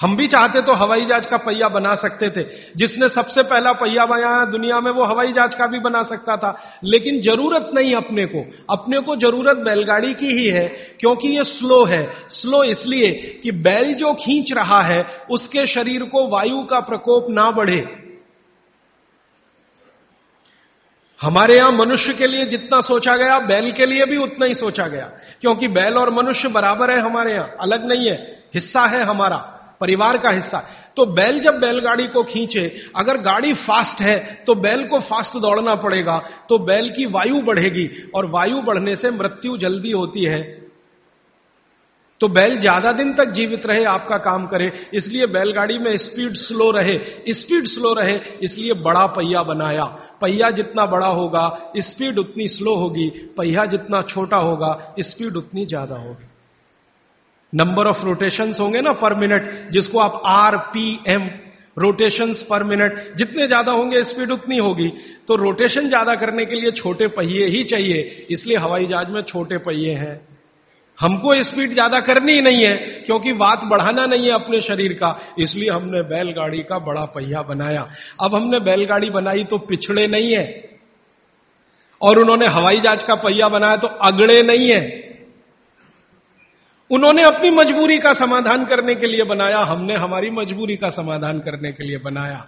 हम भी चाहते तो हवाई जहाज़ का पहिया बना सकते थे। जिसने सबसे पहला पहिया बनाया दुनिया में, वो हवाई जहाज़ का भी बना सकता था। लेकिन ज़रूरत नहीं अपने को। अपने को ज़रूरत बैलगाड़ी की ही है, क्योंकि ये स्लो है। स्लो इसलिए कि बैल जो खींच रहा है, उसके शरीर को वायु का प्रकोप ना बढ़े। हमारे यहाँ मनुष्य के लिए जितना सोचा गया, बैल के लिए भी उतना ही सोचा गया। क्योंकि बैल और मनुष्य बराबर है हमारे यहाँ। अलग नहीं है। हिस्सा है हमारा। परिवार का हिस्सा। तो बैल जब बैलगाड़ी को खींचे, अगर गाड़ी फास्ट है तो बैल को फास्ट दौड़ना पड़ेगा तो बैल की वायु बढ़ेगी, और वायु बढ़ने से मृत्यु जल्दी होती है। तो बैल ज़्यादा दिन तक जीवित रहे, आपका काम करे, इसलिए बैलगाड़ी में स्पीड स्लो रहे, स्पीड स्लो रहे, इसलिए बड़ा पहिया बनाया। पहिया जितना बड़ा होगा, स्पीड उतनी स्लो होगी, पहिया जितना छोटा होगा, स्पीड उतनी ज़्यादा होगी। नंबर ऑफ़ रोटेशंस होंगे ना पर मिनट जिसको आप आर पी एम रोटेशंस पर मिनट जितने ज़्यादा होंगे स्पीड उतनी होगी। तो रोटेशन ज़्यादा करने के लिए छोटे पहिए ही चाहिए, इसलिए हवाई जहाज़ में छोटे पहिए हैं। हमको स्पीड ज़्यादा करनी ही नहीं है, क्योंकि बात बढ़ाना नहीं है अपने शरीर का, इसलिए हमने बैलगाड़ी का बड़ा पहिया बनाया। अब हमने बैलगाड़ी बनाई तो पिछड़े नहीं है, और उन्होंने हवाई जहाज़ का पहिया बनाया तो अगड़े नहीं है। उन्होंने अपनी मजबूरी का समाधान करने के लिए बनाया, हमने हमारी मजबूरी का समाधान करने के लिए बनाया।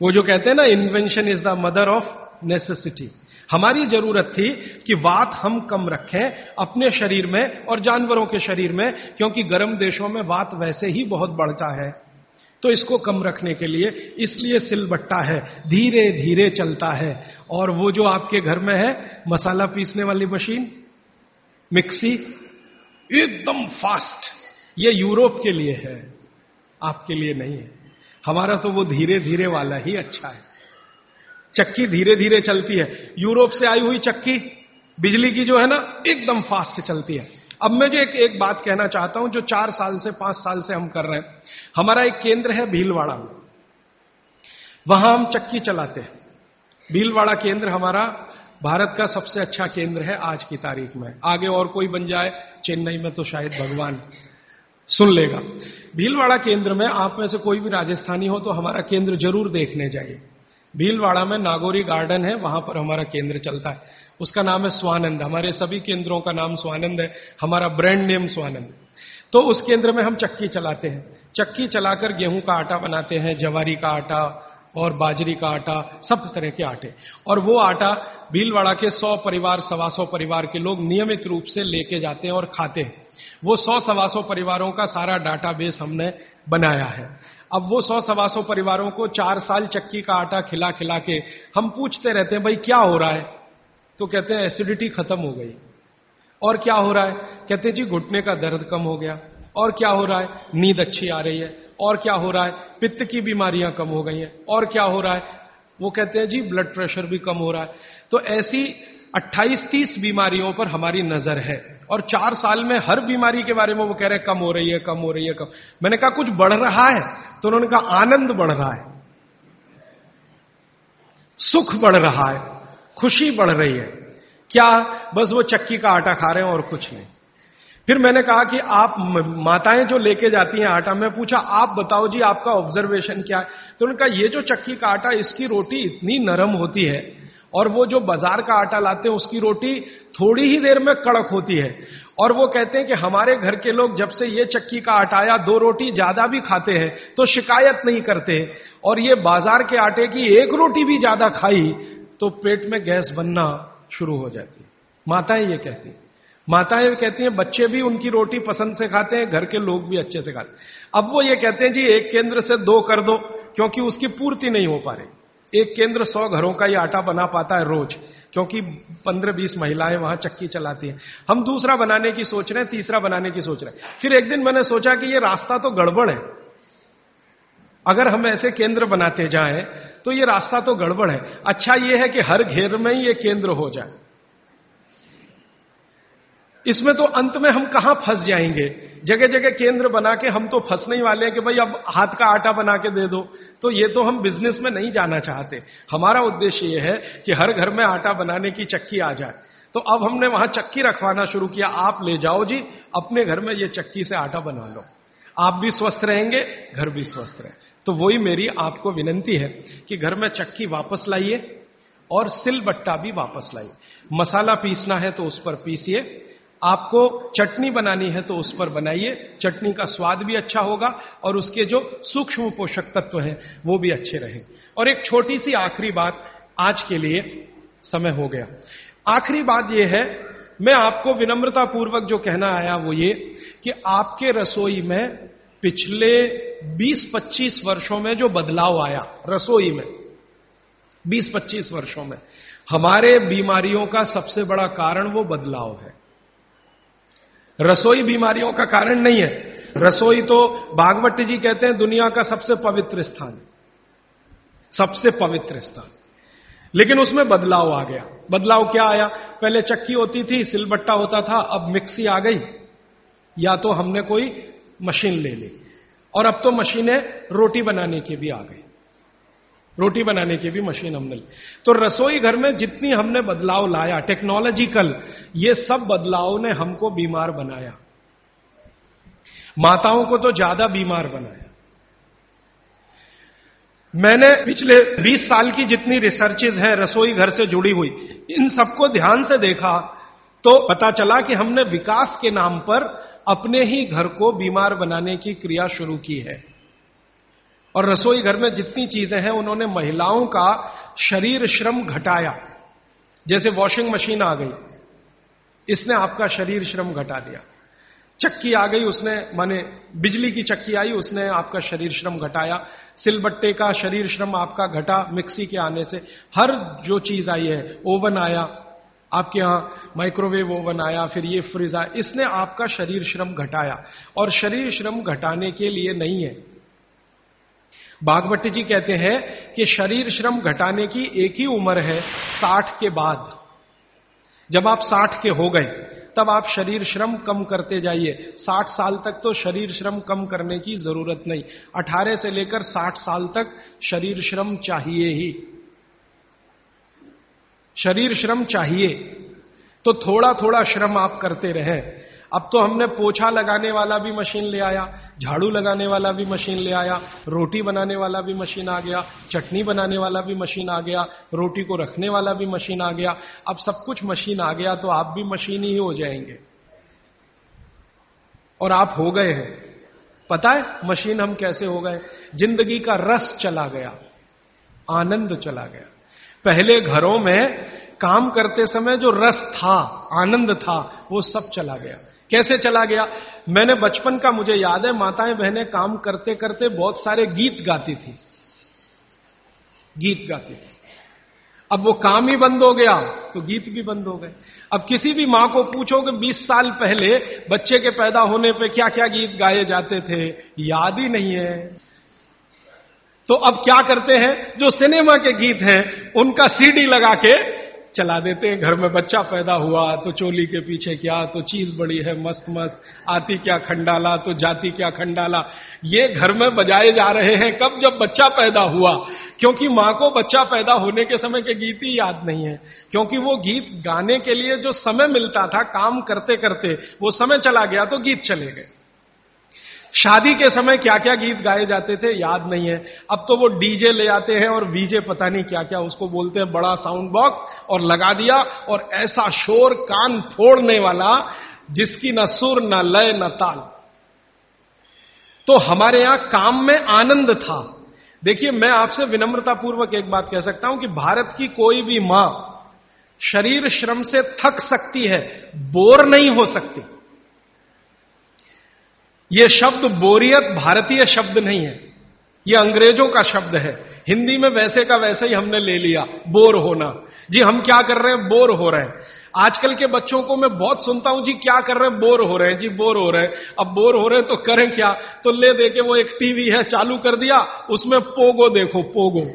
वो जो कहते हैं ना invention is the mother of necessity हमारी ज़रूरत थी कि वात हम कम रखें अपने शरीर में और जानवरों के शरीर में, क्योंकि गर्म देशों में वात वैसे ही बहुत बढ़ता है। तो इसको कम रखने के लिए इसलिए सिलबट्टा है धीरे धीरे चलता है। और वो जो आपके घर में है, मसाला पीसने वाली मशीन, मिक्सी एकदम फास्ट। ये यूरोप के लिए है आपके लिए नहीं है। हमारा तो वो धीरे धीरे वाला ही अच्छा है। चक्की धीरे धीरे चलती है। यूरोप से आई हुई चक्की बिजली की जो है ना एकदम फास्ट चलती है। अब मैं जो एक, एक बात कहना चाहता हूँ जो चार साल से पाँच साल से हम कर रहे हैं। हमारा एक केंद्र है भीलवाड़ा में। वहाँ हम चक्की चलाते हैं। भीलवाड़ा केंद्र हमारा भारत का सबसे अच्छा केंद्र है आज की तारीख में। आगे और कोई बन जाए, चेन्नई में तो शायद भगवान सुन लेगा। भीलवाड़ा केंद्र में आप में से कोई भी राजस्थानी हो तो हमारा केंद्र ज़रूर देखने जाइए। भीलवाड़ा में नागौरी गार्डन है, वहाँ पर हमारा केंद्र चलता है। उसका नाम है स्वानंद। हमारे सभी केंद्रों का नाम स्वानंद है। हमारा ब्रांड नेम स्वानंद। तो उस केंद्र में हम चक्की चलाते हैं। चक्की चलाकर गेहूँ का आटा बनाते हैं, जवारी का आटा और बाजरी का आटा, सब तरह के आटे। और वो आटा भीलवाड़ा के सौ परिवार, सवा सौ परिवार के लोग नियमित रूप से लेके जाते हैं और खाते हैं। वो सौ, सवा सौ परिवारों का सारा डाटाबेस हमने बनाया है। अब वो सौ, सवा सौ परिवारों को चार साल चक्की का आटा खिला खिला के हम पूछते रहते हैं, भाई, क्या हो रहा है? तो कहते हैं एसिडिटी खत्म हो गई। और क्या हो रहा है? कहते हैं, जी, घुटने का दर्द कम हो गया। और क्या हो रहा है? नींद अच्छी आ रही है। और क्या हो रहा है? पित्त की बीमारियाँ कम हो गई हैं। और क्या हो रहा है? वो कहते हैं, जी ब्लड प्रेशर भी कम हो रहा है। तो ऐसी 28-30 बीमारियों पर हमारी नज़र है। और चार साल में हर बीमारी के बारे में वो कह रहे हैं, कम हो रही है, कम हो रही है, कम। मैंने कहा, कुछ बढ़ रहा है? तो उन्होंने कहा, आनंद बढ़ रहा है। सुख बढ़ रहा है। खुशी बढ़ रही है। क्या बस वो चक्की का आटा खा रहे हैं और कुछ नहीं। फिर मैंने कहा कि आप माताएँ जो लेके जाती हैं आटा, मैं पूछा, आप बताओ जी, आपका ऑब्जर्वेशन क्या है? तो उन्होंने कहा, ये जो चक्की का आटा, इसकी रोटी इतनी नरम होती है और वो जो बाज़ार का आटा लाते हैं, उसकी रोटी थोड़ी ही देर में कड़क होती है। और वो कहते हैं कि हमारे घर के लोग जब से ये चक्की का आटा आया, दो रोटी ज़्यादा भी खाते हैं तो शिकायत नहीं करते। और ये बाज़ार के आटे की एक रोटी भी ज़्यादा खाई तो पेट में गैस बनना शुरू हो जाती है। माताएँ ये कहती हैं। माताएँ कहती हैं, बच्चे भी उनकी रोटी पसंद से खाते हैं, घर के लोग भी अच्छे से खाते अब वो ये कहते हैं, जी, एक केंद्र से दो कर दो, क्योंकि उसकी पूर्ति नहीं हो पा रही। एक केंद्र सौ घरों का ही आटा बना पाता है रोज, क्योंकि पंद्रह बीस महिलाएँ वहाँ चक्की चलाती हैं। हम दूसरा बनाने की सोच रहे हैं, तीसरा बनाने की सोच रहे हैं। फिर एक दिन मैंने सोचा कि ये रास्ता तो गड़बड़ है। अगर हम ऐसे केंद्र बनाते जाएँ तो ये रास्ता तो गड़बड़ है। अच्छा ये है कि हर घेर में ही ये केंद्र हो जाए। इसमें तो अंत में हम कहाँ फंस जाएँगे? जगह जगह केंद्र बना के हम तो फंसने ही वाले हैं कि भाई अब हाथ का आटा बना के दे दो। तो ये तो हम बिज़नेस में नहीं जाना चाहते। हमारा उद्देश्य ये है कि हर घर में आटा बनाने की चक्की आ जाए। तो अब हमने वहाँ चक्की रखवाना शुरू किया। आप ले जाओ जी, अपने घर में ये चक्की से आटा बना लो। आप भी स्वस्थ रहेंगे, घर भी स्वस्थ रहे। तो वही मेरी आपको विनंती है कि घर में चक्की वापस लाइए और सिल बट्टा भी वापस लाइए। मसाला पीसना है तो उस पर पीसिए। आपको चटनी बनानी है तो उस पर बनाइए। चटनी का स्वाद भी अच्छा होगा और उसके जो सूक्ष्म पोषक तत्व हैं, वो भी अच्छे रहे। और एक छोटी सी आखिरी बात आज के लिए समय हो गया। आखिरी बात यह है, मैं आपको विनम्रता पूर्वक जो कहना आया वो ये कि आपके रसोई में पिछले 20-25 वर्षों में जो बदलाव आया, रसोई में 20-25 वर्षों में, हमारे बीमारियों का सबसे बड़ा कारण वो बदलाव है। रसोई बीमारियों का कारण नहीं है। रसोई तो बागवट जी कहते हैं दुनिया का सबसे पवित्र स्थान। सबसे पवित्र स्थान। लेकिन उसमें बदलाव आ गया। बदलाव क्या आया? पहले चक्की होती थी, सिलबट्टा होता था, अब मिक्सी आ गई। या तो हमने कोई मशीन ले ली। और अब तो मशीनें रोटी बनाने की भी आ गई। रोटी बनाने की भी मशीन हमने ली। तो रसोई घर में जितनी हमने बदलाव लाया टेक्नोलॉजिकल ये सब बदलाव ने हमको बीमार बनाया। माताओं को तो ज़्यादा बीमार बनाया। मैंने पिछले 20 साल की जितनी रिसर्चेज हैं, रसोई घर से जुड़ी हुई, इन सबको ध्यान से देखा तो पता चला कि हमने विकास के नाम पर अपने ही घर को बीमार बनाने की क्रिया शुरू की है। और रसोई घर में जितनी चीज़ें हैं, उन्होंने महिलाओं का शरीर श्रम घटाया। जैसे वॉशिंग मशीन आ गई। इसने आपका शरीर श्रम घटा दिया। चक्की आ गई, उसने, माने बिजली की चक्की आई, उसने आपका शरीर श्रम घटाया। सिलबट्टे का शरीर श्रम आपका घटा मिक्सी के आने से। हर जो चीज़ आई है, ओवन आया, आपके यहाँ माइक्रोवेव ओवन आया, फिर ये फ्रिज आया, इसने आपका शरीर श्रम घटाया। और शरीर श्रम घटाने के लिए नहीं है। बागवती जी कहते हैं कि शरीर श्रम घटाने की एक ही उम्र है, साठ के बाद। जब आप साठ के हो गए, तब आप शरीर श्रम कम करते जाइए। साठ साल तक तो शरीर श्रम कम करने की ज़रूरत नहीं। अठारह से लेकर साठ साल तक शरीर श्रम चाहिए ही। शरीर श्रम चाहिए तो थोड़ा थोड़ा श्रम आप करते रहे। अब तो हमने पोछा लगाने वाला भी मशीन ले आया, झाड़ू लगाने वाला भी मशीन ले आया, रोटी बनाने वाला भी मशीन आ गया, चटनी बनाने वाला भी मशीन आ गया, रोटी को रखने वाला भी मशीन आ गया। अब सब कुछ मशीन आ गया तो आप भी मशीन ही हो जाएँगे। और आप हो गए हैं। पता है मशीन हम कैसे हो गए? ज़िंदगी का रस चला गया, आनंद चला गया। पहले घरों में काम करते समय जो रस था, आनंद था, वो सब चला गया। कैसे चला गया? मैंने बचपन का मुझे याद है, माताएँ बहनें काम करते करते बहुत सारे गीत गाती थी। गीत गाती थी। अब वो काम ही बंद हो गया तो गीत भी बंद हो गए। अब किसी भी माँ को पूछो कि 20 साल पहले बच्चे के पैदा होने पे क्या क्या गीत गाए जाते थे, याद ही नहीं है। तो अब क्या करते हैं? जो सिनेमा के गीत हैं, उनका सीडी लगा के चला देते हैं। घर में बच्चा पैदा हुआ तो चोली के पीछे क्या तो चीज़ बड़ी है, मस्त मस्त। आती क्या खंडाला तो जाती क्या खंडाला। ये घर में बजाए जा रहे हैं कब जब बच्चा पैदा हुआ। क्योंकि माँ को बच्चा पैदा होने के समय के गीत ही याद नहीं है। क्योंकि वो गीत गाने के लिए जो समय मिलता था, काम करते करते वो समय चला गया तो गीत चले गए। शादी के समय क्या क्या गीत गाए जाते थे, याद नहीं है। अब तो वो डीजे ले आते हैं और वीजे पता नहीं क्या क्या उसको बोलते हैं बड़ा साउंड बॉक्स और लगा दिया और ऐसा शोर कान फोड़ने वाला जिसकी न सुर, न लय, न ताल। तो हमारे यहाँ काम में आनंद था। देखिए, मैं आपसे विनम्रतापूर्वक एक बात कह सकता हूँ कि भारत की कोई भी माँ शरीर श्रम से थक सकती है, बोर नहीं हो सकती। यह शब्द बोरियत भारतीय शब्द नहीं है। यह अंग्रेज़ों का शब्द है। हिंदी में वैसे का वैसे ही हमने ले लिया, बोर होना। जी, हम क्या कर रहे हैं? बोर हो रहे हैं। आजकल के बच्चों को मैं बहुत सुनता हूँ, जी, क्या कर रहे हैं? बोर हो रहे हैं। जी, बोर हो रहे हैं। अब बोर हो रहे हैं तो करें क्या? तो ले दे के वो एक टीवी है, चालू कर दिया, उसमें पोगो देखो, पोगो।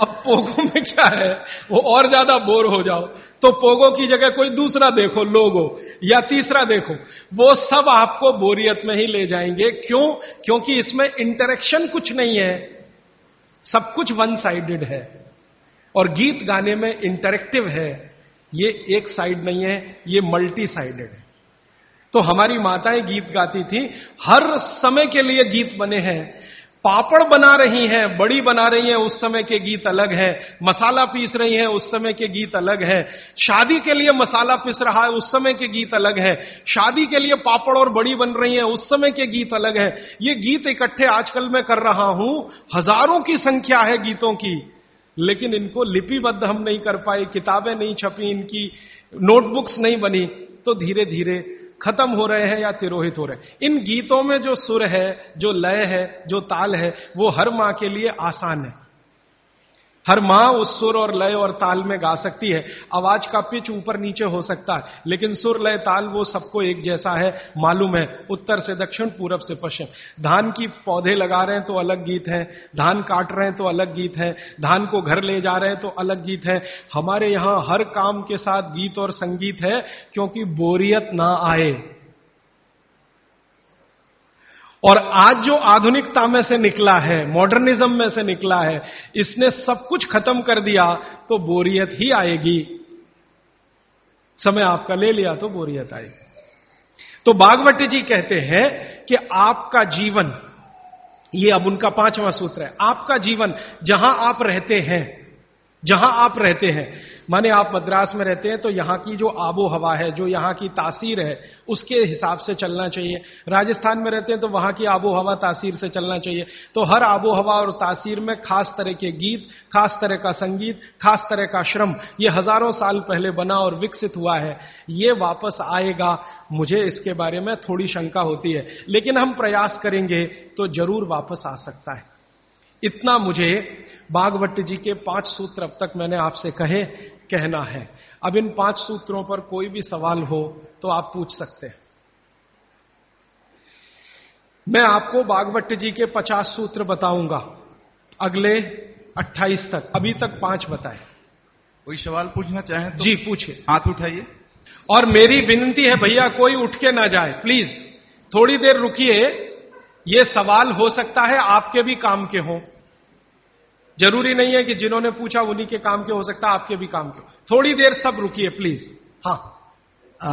अब पोगो में क्या है? वो और ज़्यादा बोर हो जाओ। तो पोगो की जगह कोई दूसरा देखो, लोगो, या तीसरा देखो। वो सब आपको बोरियत में ही ले जाएँगे। क्यों? क्योंकि इसमें इंटरेक्शन कुछ नहीं है। सब कुछ वन साइडेड है। और गीत गाने में इंटरेक्टिव है। ये एक साइड नहीं है, ये मल्टी साइडेड है। तो हमारी माताएँ गीत गाती थी। हर समय के लिए गीत बने हैं। पापड़ बना रही हैं, बड़ी बना रही हैं, उस समय के गीत अलग हैं। मसाला पीस रही हैं, उस समय के गीत अलग हैं। शादी के लिए मसाला पीस रहा है, उस समय के गीत अलग हैं। शादी के लिए पापड़ और बड़ी बन रही हैं, उस समय के गीत अलग हैं। ये गीत इकट्ठे आजकल मैं कर रहा हूँ। हज़ारों की संख्या है गीतों की, लेकिन इनको लिपिबद्ध हम नहीं कर पाए, किताबें नहीं छपी, इनकी नोटबुक्स नहीं बनी। तो धीरे धीरे खत्म हो रहे हैं या तिरोहित हो रहे हैं। इन गीतों में जो सुर है, जो लय है, जो ताल है, वो हर माँ के लिए आसान है। हर माँ उस सुर और लय और ताल में गा सकती है। आवाज़ का पिच ऊपर नीचे हो सकता है, लेकिन सुर, लय, ताल, वो सबको एक जैसा है, मालूम है, उत्तर से दक्षिण, पूरब से पश्चिम। धान की पौधे लगा रहे हैं तो अलग गीत है, धान काट रहे हैं तो अलग गीत है, धान को घर ले जा रहे हैं तो अलग गीत है। हमारे यहाँ हर काम के साथ गीत और संगीत है, क्योंकि बोरियत ना आए। और आज जो आधुनिकता में से निकला है मॉडर्निज्म में से निकला है, इसने सब कुछ खत्म कर दिया तो बोरियत ही आएगी। समय आपका ले लिया तो बोरियत आएगी। तो बागवती जी कहते हैं कि आपका जीवन, ये अब उनका पांचवा सूत्र है, आपका जीवन जहाँ आप रहते हैं जहाँ आप रहते हैं, माने आप मद्रास में रहते हैं तो यहाँ की जो आबो हवा है, जो यहाँ की तासीर है, उसके हिसाब से चलना चाहिए। राजस्थान में रहते हैं तो वहाँ की आबो हवा तासीर से चलना चाहिए। तो हर आबो हवा और तासीर में खास तरह के गीत, खास तरह का संगीत, खास तरह का श्रम, ये हज़ारों साल पहले बना और विकसित हुआ है। ये वापस आएगा, मुझे इसके बारे में थोड़ी शंका होती है। लेकिन हम प्रयास करेंगे तो ज़रूर वापस आ सकता है। इतना मुझे बागवट जी के पाँच सूत्र अब तक मैंने आपसे कहे कहना है। अब इन पाँच सूत्रों पर कोई भी सवाल हो तो आप पूछ सकते हैं। मैं आपको बागवट जी के पचास सूत्र बताऊँगा अगले अट्ठाईस तक। अभी तक पाँच बताए। कोई सवाल पूछना चाहे तो जी पूछिए। हाथ उठाइए। और मेरी विनती है भैया कोई उठ के ना जाए प्लीज़। थोड़ी देर रुकिए ये सवाल हो सकता है आपके भी काम के हों। ज़रूरी नहीं है कि जिन्होंने पूछा उन्हीं के काम के हो सकता है आपके भी काम के थोड़ी देर सब रुकिए प्लीज़ हाँ। आ,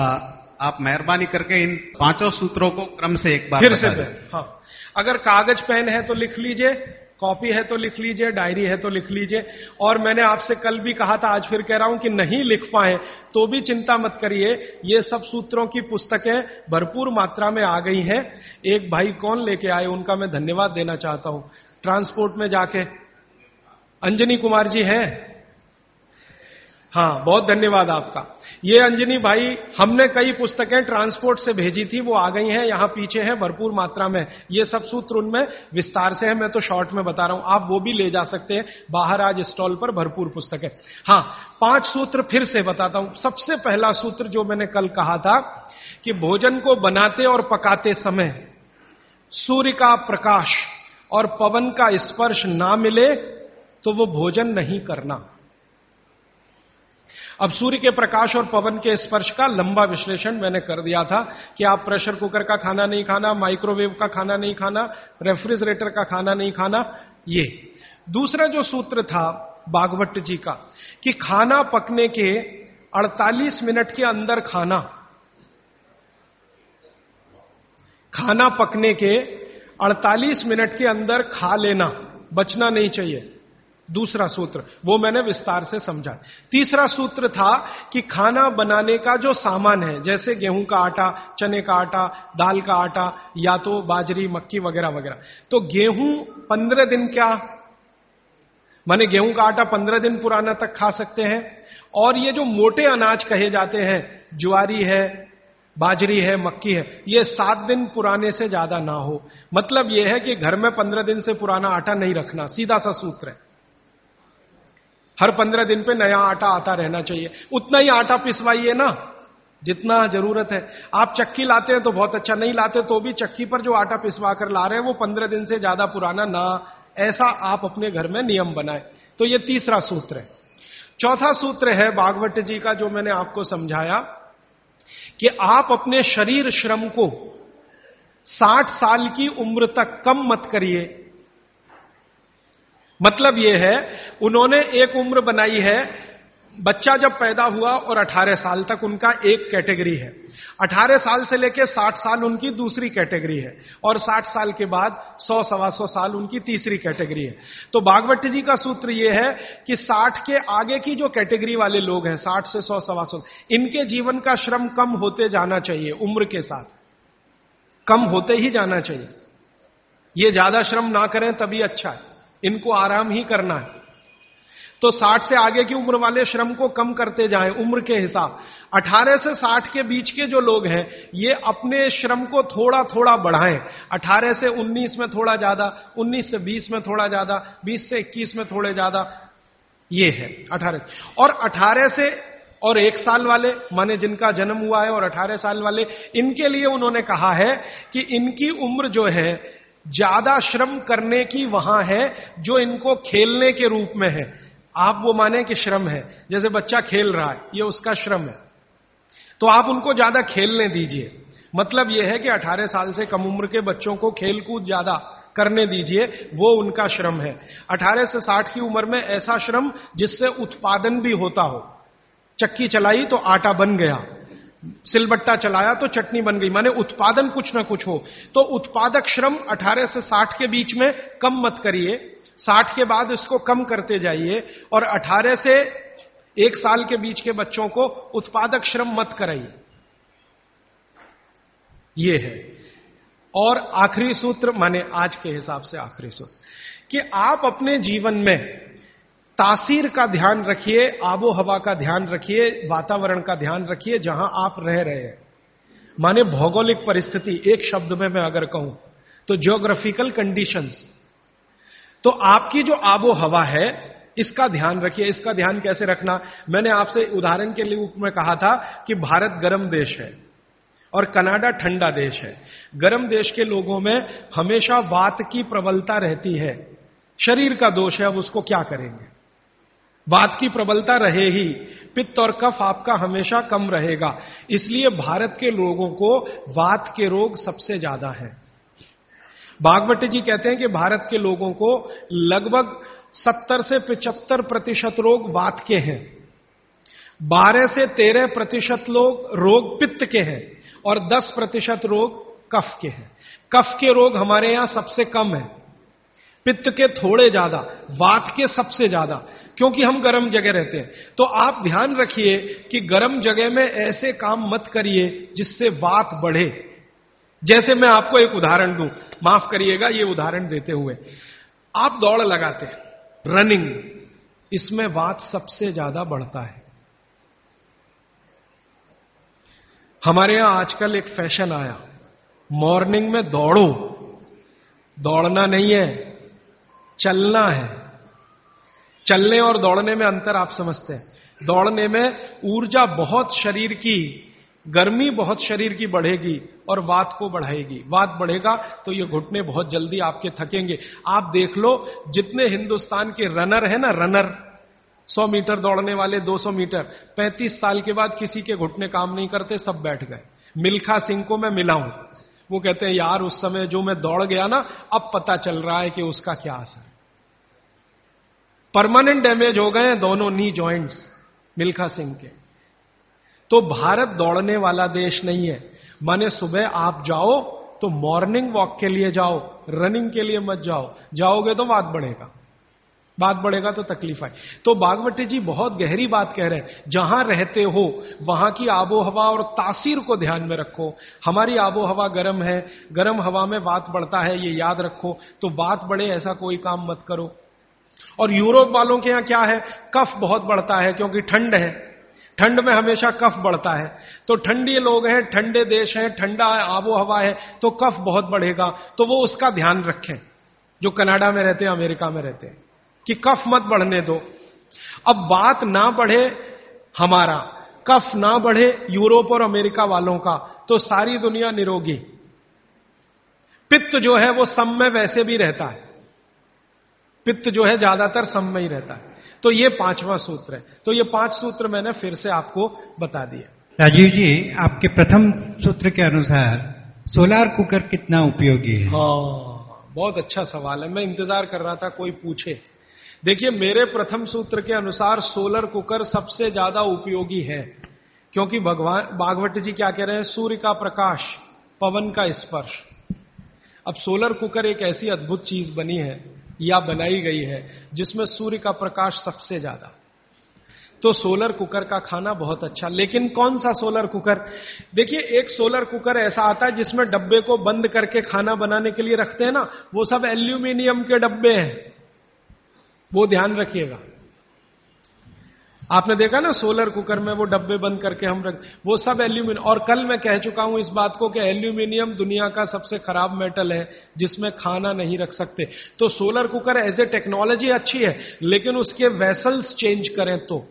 आप मेहरबानी करके इन पाँचों सूत्रों को क्रम से एक बार फिर से हाँ। अगर कागज़ पेन है तो लिख लीजिए कॉपी है तो लिख लीजिए डायरी है तो लिख लीजिए। और मैंने आपसे कल भी कहा था आज फिर कह रहा हूँ कि नहीं लिख पाए तो भी चिंता मत करिए। ये सब सूत्रों की पुस्तकें भरपूर मात्रा में आ गई हैं। एक भाई कौन लेके आए उनका मैं धन्यवाद देना चाहता हूँ। ट्रांसपोर्ट में जाके अंजनी कुमार जी हैं। हाँ बहुत धन्यवाद आपका। ये अंजनी भाई, हमने कई पुस्तकें ट्रांसपोर्ट से भेजी थी, वो आ गई हैं, यहाँ पीछे हैं, भरपूर मात्रा में। ये सब सूत्र उनमें, विस्तार से है, मैं तो शॉर्ट में बता रहा हूँ। आप वो भी ले जा सकते हैं, बाहर आज स्टॉल पर भरपूर पुस्तकें। हाँ पाँच सूत्र फिर से बताता हूँ। सबसे पहला सूत्र जो मैंने कल कहा था, कि भोजन को बनाते और पकाते समय सूर्य का प्रकाश और पवन का स्पर्श ना मिले तो वो भोजन नहीं करना। अब सूर्य के प्रकाश और पवन के स्पर्श का लंबा विश्लेषण मैंने कर दिया था कि आप प्रेशर कुकर का खाना नहीं खाना, माइक्रोवेव का खाना नहीं खाना, रेफ्रिजरेटर का खाना नहीं खाना, ये। दूसरा जो सूत्र था बागवट जी का, कि खाना पकने के 48 मिनट के अंदर खाना। खाना पकने के 48 मिनट के अंदर खा लेना, बचना नहीं चाहिए। दूसरा सूत्र, वो मैंने विस्तार से समझा। तीसरा सूत्र था कि खाना बनाने का जो सामान है, जैसे गेहूँ का आटा, चने का आटा, दाल का आटा, या तो बाजरी, मक्की वगैरह वगैरह। तो गेहूँ पंद्रह दिन क्या? माने गेहूँ का आटा पंद्रह दिन पुराना तक खा सकते हैं। और ये जो मोटे अनाज कहे जाते हैं, ज्वारी है, बाजरी है, मक्की है, ये सात दिन पुराने से ज़्यादा ना हो। मतलब यह है कि घर में पंद्रह दिन से पुराना आटा नहीं रखना, सीधा सा सूत्र है। हर पंद्रह दिन पे नया आटा आता रहना चाहिए। उतना ही आटा पिसवाइए ना। जितना ज़रूरत है। आप चक्की लाते हैं तो बहुत अच्छा नहीं लाते तो भी चक्की पर जो आटा पिसवा कर ला रहे हैं, वो पंद्रह दिन से ज़्यादा पुराना ना। ऐसा आप अपने घर में नियम बनाए। तो ये तीसरा सूत्र है। चौथा सूत्र है बागवट जी का, जो मैंने आपको समझाया कि आप अपने शरीर श्रम को साठ साल की उम्र तक कम मत करिए। मतलब यह है, उन्होंने एक उम्र बनाई है, बच्चा जब पैदा हुआ और 18 साल तक उनका एक कैटेगरी है। 18 साल से लेकर 60 साल उनकी दूसरी कैटेगरी है और 60 साल के बाद 100 सवा सौ साल उनकी तीसरी कैटेगरी है। तो बागवट जी का सूत्र यह है कि 60 के आगे की जो कैटेगरी वाले लोग हैं 60 से 100 सवा सौ, इनके जीवन का श्रम कम होते जाना चाहिए, उम्र के साथ। कम होते ही जाना चाहिए। ये ज़्यादा श्रम ना करें तभी अच्छा है। इनको आराम ही करना है। तो 60 से आगे की उम्र वाले श्रम को कम करते जाएँ उम्र के हिसाब। 18 से 60 के बीच के जो लोग हैं, ये अपने श्रम को थोड़ा थोड़ा बढ़ाएँ। 18 से 19 में थोड़ा ज़्यादा 19 से 20 में थोड़ा ज़्यादा 20 से 21 में थोड़े ज़्यादा, ये है 18 और 18 से और एक साल वाले, माने जिनका जन्म हुआ है और 18 साल वाले, इनके लिए उन्होंने कहा है कि इनकी उम्र जो है ज़्यादा श्रम करने की वहाँ है जो इनको खेलने के रूप में है। आप वो माने कि श्रम है। जैसे बच्चा खेल रहा है, ये उसका श्रम है। तो आप उनको ज़्यादा खेलने दीजिए। मतलब यह है कि 18 साल से कम उम्र के बच्चों को खेलकूद ज़्यादा करने दीजिए, वो उनका श्रम है। 18 से 60 की उम्र में ऐसा श्रम जिससे उत्पादन भी होता हो। चक्की चलाई तो आटा बन गया। सिलबट्टा चलाया तो चटनी बन गई। माने उत्पादन कुछ ना कुछ हो। तो उत्पादक श्रम 18 से 60 के बीच में कम मत करिए। 60 के बाद इसको कम करते जाइए और 18 से एक साल के बीच के बच्चों को उत्पादक श्रम मत कराइए। ये है। और आखिरी सूत्र, माने आज के हिसाब से आखिरी सूत्र, कि आप अपने जीवन में तासीर का ध्यान रखिए, आबो हवा का ध्यान रखिए, वातावरण का ध्यान रखिए, जहाँ आप रह रहे हैं। माने भौगोलिक परिस्थिति, एक शब्द में मैं अगर कहूँ तो ज्योग्राफिकल कंडीशंस तो आपकी जो आबो हवा है, इसका ध्यान रखिए, इसका ध्यान कैसे रखना? मैंने आपसे उदाहरण के रूप में कहा था कि भारत गर्म देश है और कनाडा ठंडा देश है। गर्म देश के लोगों में हमेशा वात की प्रबलता रहती है। शरीर का दोष है, अब उसको क्या करेंगे? वात की प्रबलता रहे ही, पित्त और कफ आपका हमेशा कम रहेगा। इसलिए भारत के लोगों को वात के रोग सबसे ज़्यादा है। बागवती जी कहते हैं कि भारत के लोगों को लगभग 70 से 75 प्रतिशत रोग वात के हैं। 12 से 13 प्रतिशत लोग रोग पित्त के हैं और 10 प्रतिशत रोग कफ के हैं। कफ के रोग हमारे यहाँ सबसे कम है। पित्त के थोड़े ज़्यादा, वात के सबसे ज़्यादा, क्योंकि हम गर्म जगह रहते हैं। तो आप ध्यान रखिए कि गर्म जगह में ऐसे काम मत करिए जिससे वात बढ़े। जैसे मैं आपको एक उदाहरण दूँ, माफ़ करिएगा, ये उदाहरण देते हुए। आप दौड़ लगाते हैं, रनिंग, इसमें वात सबसे ज़्यादा बढ़ता है। हमारे यहाँ आजकल एक फ़ैशन आया, मॉर्निंग में दौड़ो, दौड़ना नहीं है चलना है। चलने और दौड़ने में अंतर आप समझते हैं। दौड़ने में ऊर्जा बहुत शरीर की, गर्मी बहुत शरीर की बढ़ेगी और वात को बढ़ाएगी। वात बढ़ेगा तो ये घुटने बहुत जल्दी आपके थकेंगे। आप देख लो, जितने हिंदुस्तान के रनर है ना रनर 100 मीटर दौड़ने वाले 200 मीटर 35 साल के बाद किसी के घुटने काम नहीं करते, सब बैठ गए। मिल्खा सिंह को मैं मिला हूँ। वो कहते हैं, यार, उस समय जो मैं दौड़ गया ना, अब पता चल रहा है कि उसका क्या असर परमानेंट डैमेज हो गए हैं दोनों नी जॉइंट्स, मिल्खा सिंह के। तो भारत दौड़ने वाला देश नहीं है। माने सुबह आप जाओ तो मॉर्निंग वॉक के लिए जाओ रनिंग के लिए मत जाओ। जाओगे तो बात बढ़ेगा। बात बढ़ेगा तो तकलीफ़ आए। तो बागवती जी बहुत गहरी बात कह रहे हैं। जहाँ रहते हो, वहाँ की आबो हवा और तासीर को ध्यान में रखो। हमारी आबो हवा गर्म है, गर्म हवा में बात बढ़ता है, ये याद रखो। तो बात बढ़े ऐसा कोई काम मत करो। और यूरोप वालों के यहाँ क्या है? कफ बहुत बढ़ता है, क्योंकि ठंड है। ठंड में हमेशा कफ बढ़ता है। तो ठंडी लोग हैं, ठंडे देश हैं, ठंडा आबो हवा है तो कफ बहुत बढ़ेगा। तो वो उसका ध्यान रखें, जो कनाडा में रहते हैं, अमेरिका में रहते हैं, कि कफ मत बढ़ने दो। अब बात ना बढ़े हमारा, कफ ना बढ़े यूरोप और अमेरिका वालों का तो सारी दुनिया निरोगी। पित्त जो है, वो सम में वैसे भी रहता है। पित्त जो है ज़्यादातर सम में ही रहता है। तो ये पांचवा सूत्र है। तो ये पाँच सूत्र मैंने फिर से आपको बता दिया राजीव जी आपके प्रथम सूत्र के अनुसार सोलार कुकर कितना उपयोगी है? हाँ बहुत अच्छा सवाल है। मैं इंतज़ार कर रहा था कोई पूछे। देखिए मेरे प्रथम सूत्र के अनुसार सोलर कुकर सबसे ज़्यादा उपयोगी है क्योंकि भगवान बागवट जी क्या कह रहे हैं? सूर्य का प्रकाश पवन का स्पर्श। अब सोलर कुकर एक ऐसी अद्भुत चीज़ बनी है या बनाई गई है, जिसमें सूर्य का प्रकाश सबसे ज़्यादा। तो सोलर कुकर का खाना बहुत अच्छा। लेकिन कौन सा सोलर कुकर देखिए, एक सोलर कुकर ऐसा आता है जिसमें डब्बे को बंद करके खाना बनाने के लिए रखते हैं ना, वो सब एल्यूमिनियम के डब्बे हैं। वो ध्यान रखिएगा। आपने देखा ना सोलर कुकर में वो डब्बे बंद करके हम रख, वो सब एल्यूमिनियम और कल मैं कह चुका हूँ इस बात को कि एल्यूमिनियम दुनिया का सबसे खराब मेटल है, जिसमें खाना नहीं रख सकते। तो solar cooker as a technology अच्छी है, लेकिन उसके वेसल्स चेंज करें तो।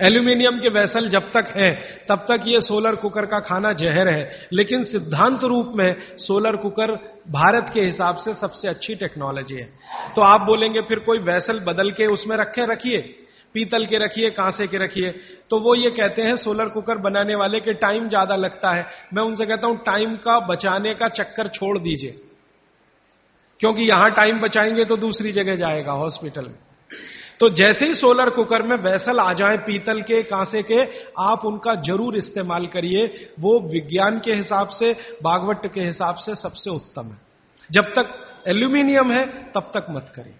एल्यूमिनियम के वेसल जब तक है, तब तक ये सोलर कुकर का खाना जहर है। लेकिन सिद्धांत रूप में सोलर कुकर भारत के हिसाब से सबसे अच्छी टेक्नोलॉजी है। तो आप बोलेंगे, फिर कोई वेसल बदल के उसमें रखें, रखिए। पीतल के रखिए, कांसे के रखिए। तो वो ये कहते हैं सोलर कुकर बनाने वाले के टाइम ज़्यादा लगता है। मैं उनसे कहता हूँ टाइम का बचाने का चक्कर छोड़ दीजिए। क्योंकि यहाँ टाइम बचाएँगे तो दूसरी जगह जाएगा हॉस्पिटल में। तो जैसे ही सोलर कुकर में वैसल आ जाए, पीतल के, कांसे के, आप उनका ज़रूर इस्तेमाल करिए। वो विज्ञान के हिसाब से बागवट के हिसाब से सबसे उत्तम है। जब तक एल्यूमिनियम है, तब तक मत करिए।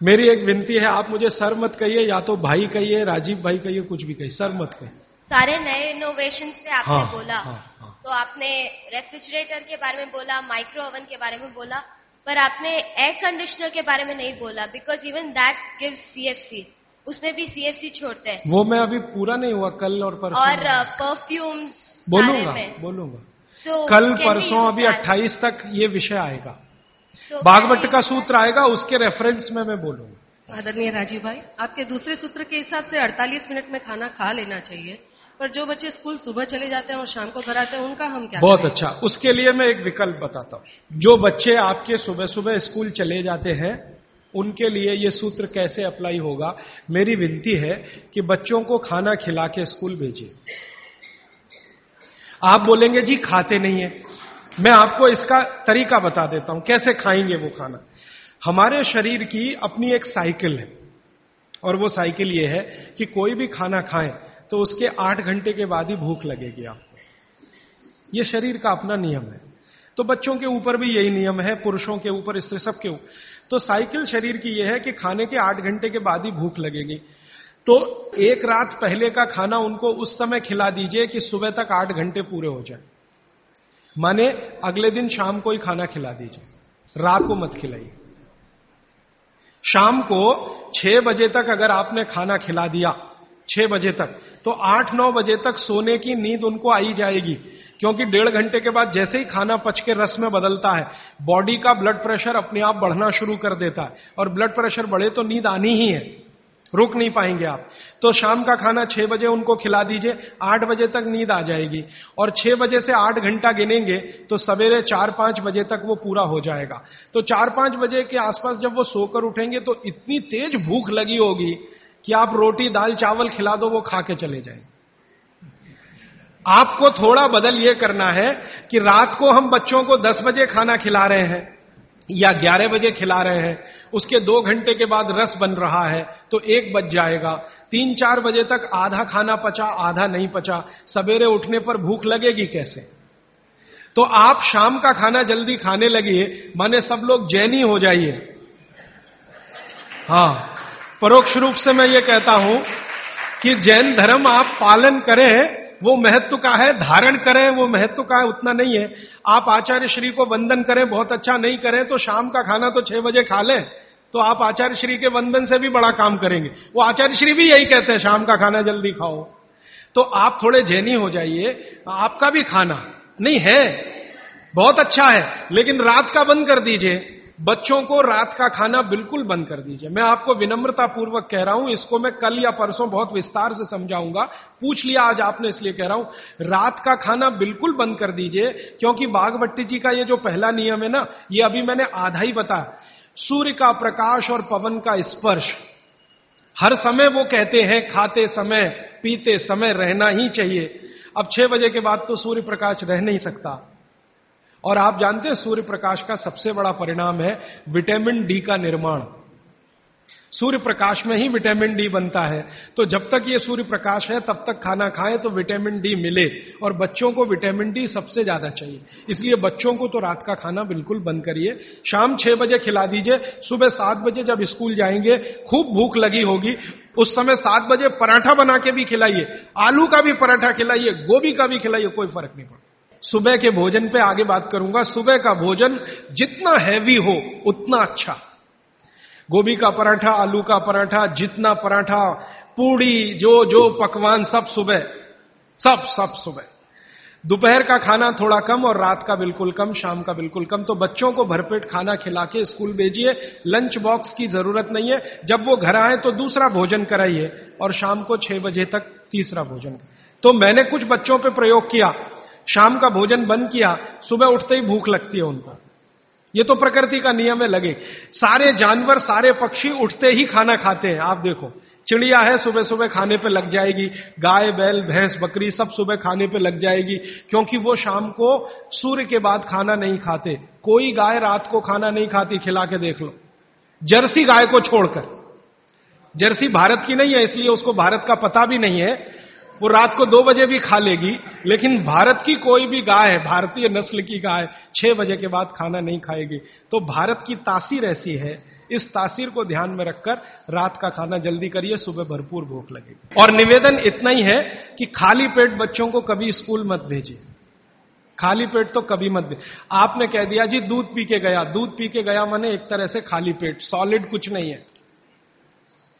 मेरी एक विनती है आप मुझे सर मत कहिए या तो भाई कहिए राजीव भाई कहिए कुछ भी कहिए सर मत कहिए। सारे नए इनोवेशन पे आपने हाँ, बोला। हाँ, हाँ। तो आपने रेफ्रिजरेटर के बारे में बोला माइक्रो ओवन के बारे में बोला पर आपने एयर कंडीशनर के बारे में नहीं बोला because even that give CFC उसमें भी सीएफसी छोड़ते हैं। वो मैं अभी पूरा नहीं हुआ कल और परसों। और परफ्यूम्स बोलूँगा बोलूँगा। सो कल परसों अभी 28 तक ये विषय आएगा। भागवत का सूत्र आएगा उसके रेफरेंस में मैं बोलूँगा। आदरणीय राजीव भाई आपके दूसरे सूत्र के हिसाब से 48 मिनट में खाना खा लेना चाहिए पर जो बच्चे स्कूल सुबह चले जाते हैं और शाम को घर आते हैं उनका हम क्या बहुत अच्छा। उसके लिए मैं एक विकल्प बताता हूँ। जो बच्चे आपके सुबह सुबह स्कूल चले जाते हैं उनके लिए ये सूत्र कैसे अप्लाई होगा? मेरी विनती है कि बच्चों को खाना खिला के स्कूल भेजिए आप बोलेंगे जी खाते नहीं है। मैं आपको इसका तरीका बता देता हूँ, कैसे खाएँगे वो खाना। हमारे शरीर की अपनी एक साइकिल है, और वो साइकिल ये है कि कोई भी खाना खाएँ तो उसके आठ घंटे के बाद ही भूख लगेगी आपको। ये शरीर का अपना नियम है। तो बच्चों के ऊपर भी यही नियम है, पुरुषों के ऊपर, स्त्री सबके ऊपर। तो साइकिल शरीर की यह है कि खाने के आठ घंटे के बाद ही भूख लगेगी। तो एक रात पहले का खाना उनको उस समय खिला दीजिए कि सुबह तक आठ घंटे पूरे हो जाए। माने अगले दिन शाम को ही खाना खिला दीजिए। रात को मत खिलाइए। शाम को छह बजे तक अगर आपने खाना खिला दिया, छह बजे तक तो आठ नौ बजे तक सोने की नींद उनको आई जाएगी, क्योंकि डेढ़ घंटे के बाद जैसे ही खाना पच के रस में बदलता है, बॉडी का ब्लड प्रेशर अपने आप बढ़ना शुरू कर देता है, और ब्लड प्रेशर बढ़े तो नींद आनी ही है। रुक नहीं पाएँगे आप। तो शाम का खाना छह बजे उनको खिला दीजिए, आठ बजे तक नींद आ जाएगी। और छह बजे से आठ घंटा गिनेंगे तो सवेरे चार पाँच बजे तक वो पूरा हो जाएगा। तो चार पाँच बजे के आसपास जब वो सोकर उठेंगे तो इतनी तेज भूख लगी होगी कि आप रोटी, दाल, चावल खिला दो, वो खा के चले जाएँगे। आपको थोड़ा बदल ये करना है कि रात को हम बच्चों को 10 बजे खाना खिला रहे हैं। या 11 बजे खिला रहे हैं, उसके दो घंटे के बाद रस बन रहा है तो एक बज जाएगा। तीन चार बजे तक आधा खाना पचा, आधा नहीं पचा। सवेरे उठने पर भूख लगेगी कैसे? तो आप शाम का खाना जल्दी खाने लगिए, माने सब लोग जैनी हो जाइए। हाँ परोक्ष रूप से मैं ये कहता हूँ कि जैन धर्म आप पालन करें वो महत्व का है, धारण करें, वो महत्व का है उतना नहीं है। आप आचार्य श्री को वंदन करें, बहुत अच्छा नहीं करें तो शाम का खाना तो छह बजे खा लें तो आप आचार्य श्री के वंदन से भी बड़ा काम करेंगे। वो आचार्य श्री भी यही कहते हैं, शाम का खाना जल्दी खाओ। तो आप थोड़े जैनी हो जाइए, आपका भी खाना, नहीं है, बहुत अच्छा है, लेकिन रात का बंद कर दीजिए। बच्चों को रात का खाना बिल्कुल बंद कर दीजिए। मैं आपको विनम्रता पूर्वक कह रहा हूँ, इसको मैं कल या परसों बहुत विस्तार से समझाऊँगा। पूछ लिया आज आपने, इसलिए कह रहा हूँ, रात का खाना बिल्कुल बंद कर दीजिए, क्योंकि बागभट्टी जी का ये जो पहला नियम है ना, ये अभी मैंने आधा ही बताया सूर्य का प्रकाश और पवन का स्पर्श, हर समय वो कहते हैं, खाते समय, पीते समय रहना ही चाहिए। अब छह बजे के बाद तो सूर्य प्रकाश रह नहीं सकता। और आप जानते हैं सूर्य प्रकाश का सबसे बड़ा परिणाम है विटामिन डी का निर्माण। सूर्य प्रकाश में ही विटामिन डी बनता है। तो जब तक ये सूर्य प्रकाश है, तब तक खाना खाएँ तो विटामिन डी मिले और बच्चों को विटामिन डी सबसे ज़्यादा चाहिए। इसलिए बच्चों को तो रात का खाना बिल्कुल बंद करिए। शाम छह बजे खिला दीजिए, सुबह सात बजे जब स्कूल जाएँगे, खूब भूख लगी होगी, उस समय सात बजे पराठा बना के भी खिलाइए। आलू का भी पराठा खिलाइए, गोभी का भी खिलाइए, कोई फ़र्क नहीं पड़ता। सुबह के भोजन पे आगे बात करूँगा। सुबह का भोजन जितना हैवी हो, उतना अच्छा। गोभी का पराठा, आलू का पराठा, जितना पराठा, पूड़ी, जो जो पकवान, सब सुबह। सब सब सुबह। दोपहर का खाना थोड़ा कम और रात का बिल्कुल कम, शाम का बिल्कुल कम। तो बच्चों को भरपेट खाना खिला के स्कूल भेजिए। लंच बॉक्स की ज़रूरत नहीं है। जब वो घर आए तो दूसरा भोजन कराइए और शाम को छह बजे तक तीसरा भोजन। तो मैंने कुछ बच्चों पे प्रयोग किया। शाम का भोजन बंद किया, सुबह उठते ही भूख लगती है उनको। ये तो प्रकृति का नियम है लगे। सारे जानवर, सारे पक्षी उठते ही खाना खाते हैं। आप देखो, चिड़िया है सुबह सुबह खाने पे लग जाएगी। गाय, बैल, भैंस, बकरी सब सुबह खाने पे लग जाएगी, क्योंकि वो शाम को सूर्य के बाद खाना नहीं खाते। कोई गाय रात को खाना नहीं खाती, खिला के देख लो। जर्सी गाय को छोड़कर। जर्सी भारत की नहीं है, इसलिए उसको भारत का पता भी नहीं है। वो रात को दो बजे भी खा लेगी, लेकिन भारत की कोई भी गाय है भारतीय नस्ल की गाय, छह बजे के बाद खाना नहीं खाएगी। तो भारत की तासीर ऐसी है, इस तासीर को ध्यान में रखकर रात का खाना जल्दी करिए, सुबह भरपूर भूख लगेगी। और निवेदन इतना ही है कि खाली पेट बच्चों को कभी स्कूल मत भेजिए। खाली पेट तो कभी मत भेज आपने कह दिया, जी, दूध पी के गया। दूध पी के गया मैंने एक तरह से खाली पेट, सॉलिड कुछ नहीं है।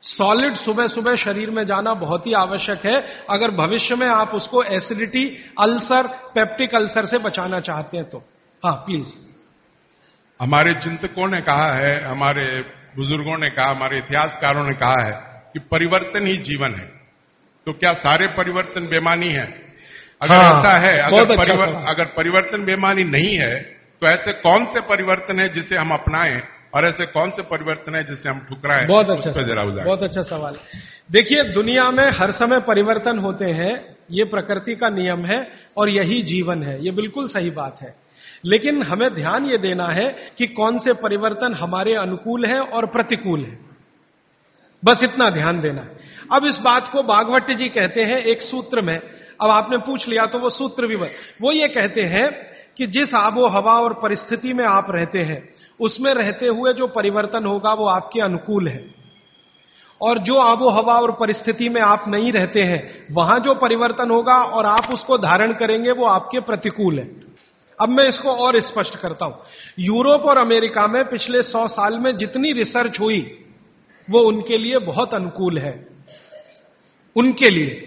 सॉलिड सुबह सुबह शरीर में जाना बहुत ही आवश्यक है। अगर भविष्य में आप उसको एसिडिटी अल्सर पेप्टिक अल्सर से बचाना चाहते हैं तो। हाँ प्लीज़ हमारे चिंतकों ने कहा है हमारे बुज़ुर्गों ने कहा हमारे इतिहासकारों ने कहा है कि परिवर्तन ही जीवन है। तो क्या सारे परिवर्तन बेमानी है? अगर हाँ, ऐसा है अगर, अच्छा परिवर, अगर परिवर्तन बेमानी नहीं है तो ऐसे कौन से परिवर्तन है जिसे हम अपनाएँ? और ऐसे कौन से परिवर्तन है जिससे हम ठुकराए बहुत अच्छा जरा बहुत अच्छा सवाल है। देखिए दुनिया में हर समय परिवर्तन होते हैं ये प्रकृति का नियम है और यही जीवन है ये बिल्कुल सही बात है। लेकिन हमें ध्यान ये देना है कि कौन से परिवर्तन हमारे अनुकूल है और प्रतिकूल है। बस इतना ध्यान देना है। अब इस बात को बागवट जी कहते हैं एक सूत्र में अब आपने पूछ लिया तो वो सूत्र भी वो ये कहते हैं कि जिस आबो हवा और परिस्थिति में आप रहते हैं उसमें रहते हुए जो परिवर्तन होगा वो आपके अनुकूल है। और जो आबो हवा और परिस्थिति में आप नहीं रहते हैं, वहाँ जो परिवर्तन होगा और आप उसको धारण करेंगे, वो आपके प्रतिकूल है। अब मैं इसको और स्पष्ट करता हूँ। यूरोप और अमेरिका में पिछले सौ साल में जितनी रिसर्च हुई, वो उनके लिए बहुत अनुकूल है। उनके लिए।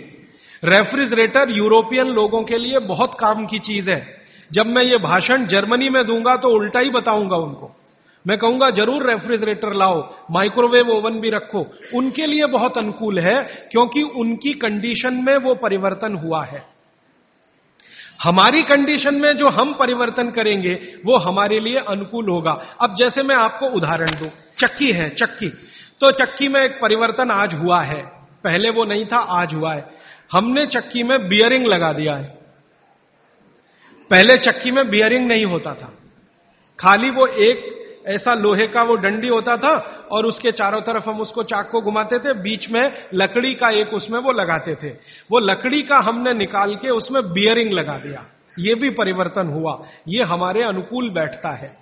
रेफ्रिजरेटर यूरोपियन लोगों के लिए बहुत काम की चीज़ है। जब मैं ये भाषण जर्मनी में दूँगा तो उल्टा ही बताऊँगा उनको। मैं कहूँगा, ज़रूर रेफ्रिजरेटर लाओ, माइक्रोवेव ओवन भी रखो। उनके लिए बहुत अनुकूल है, क्योंकि उनकी कंडीशन में वो परिवर्तन हुआ है। हमारी कंडीशन में जो हम परिवर्तन करेंगे, वो हमारे लिए अनुकूल होगा। अब जैसे मैं आपको उदाहरण दू, चक्की है, चक्की। तो चक्की में एक परिवर्तन आज हुआ है। पहले वो नहीं था, आज हुआ है। हमने चक्की में बियरिंग लगा दिया है। पहले चक्की में बियरिंग नहीं होता था। खाली वो एक ऐसा लोहे का वो डंडी होता था और उसके चारों तरफ़ हम उसको चाक को घुमाते थे, बीच में लकड़ी का एक उसमें वो लगाते थे। वो लकड़ी का हमने निकाल के उसमें बियरिंग लगा दिया। ये भी परिवर्तन हुआ। ये हमारे अनुकूल बैठता है।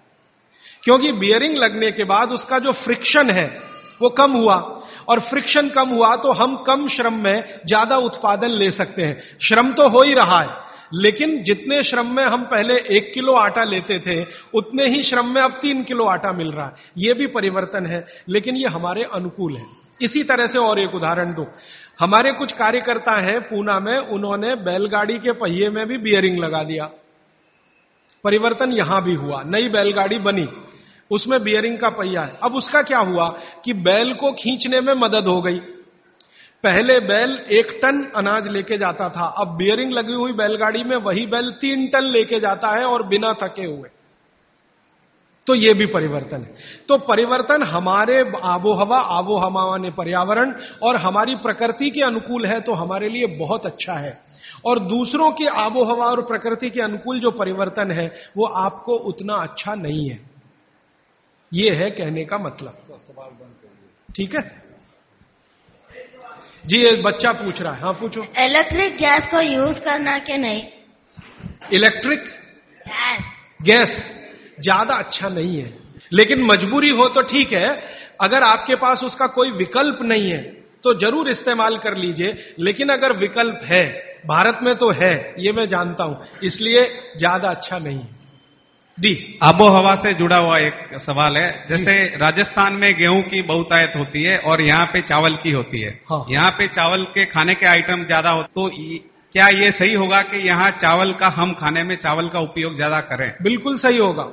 क्योंकि बियरिंग लगने के बाद उसका जो फ्रिक्शन है, वो कम हुआ। और फ्रिक्शन कम हुआ तो हम कम श्रम में ज़्यादा उत्पादन ले सकते हैं। श्रम तो हो ही रहा है। लेकिन जितने श्रम में हम पहले एक किलो आटा लेते थे, उतने ही श्रम में अब तीन किलो आटा मिल रहा है। यह भी परिवर्तन है, लेकिन ये हमारे अनुकूल है। इसी तरह से और एक उदाहरण दो। हमारे कुछ कार्यकर्ता हैं पूना में, उन्होंने बैलगाड़ी के पहिए में भी बियरिंग लगा दिया। परिवर्तन यहाँ भी हुआ, नई बैलगाड़ी बनी। उसमें बियरिंग का पहिया है। अब उसका क्या हुआ कि बैल को खींचने में मदद हो गई। पहले बैल एक टन अनाज लेके जाता था। अब बियरिंग लगी हुई बैलगाड़ी में वही बैल तीन टन लेके जाता है और बिना थके हुए। तो ये भी परिवर्तन है। तो परिवर्तन हमारे आबोहवा आबोहवा ने पर्यावरण और हमारी प्रकृति के अनुकूल है तो हमारे लिए बहुत अच्छा है। और दूसरों की आबोहवा और प्रकृति के अनुकूल जो परिवर्तन है वो आपको उतना अच्छा नहीं है। ये है कहने का मतलब। ठीक है? जी ये बच्चा पूछ रहा है। हाँ पूछो। इलेक्ट्रिक गैस को यूज़ करना के नहीं? इलेक्ट्रिक गैस गैस ज़्यादा अच्छा नहीं है। लेकिन मजबूरी हो तो ठीक है। अगर आपके पास उसका कोई विकल्प नहीं है तो ज़रूर इस्तेमाल कर लीजिए। लेकिन अगर विकल्प है भारत में तो है ये मैं जानता हूँ। इसलिए ज़्यादा अच्छा नहीं है। डी आबो हवा से जुड़ा हुआ एक सवाल है। जैसे राजस्थान में गेहूँ की बहुतायत होती है और यहाँ पे चावल की होती है। हाँ। यहाँ पे चावल के खाने के आइटम ज़्यादा हो तो क्या ये सही होगा कि यहाँ चावल का हम खाने में चावल का उपयोग ज़्यादा करें? बिल्कुल सही होगा।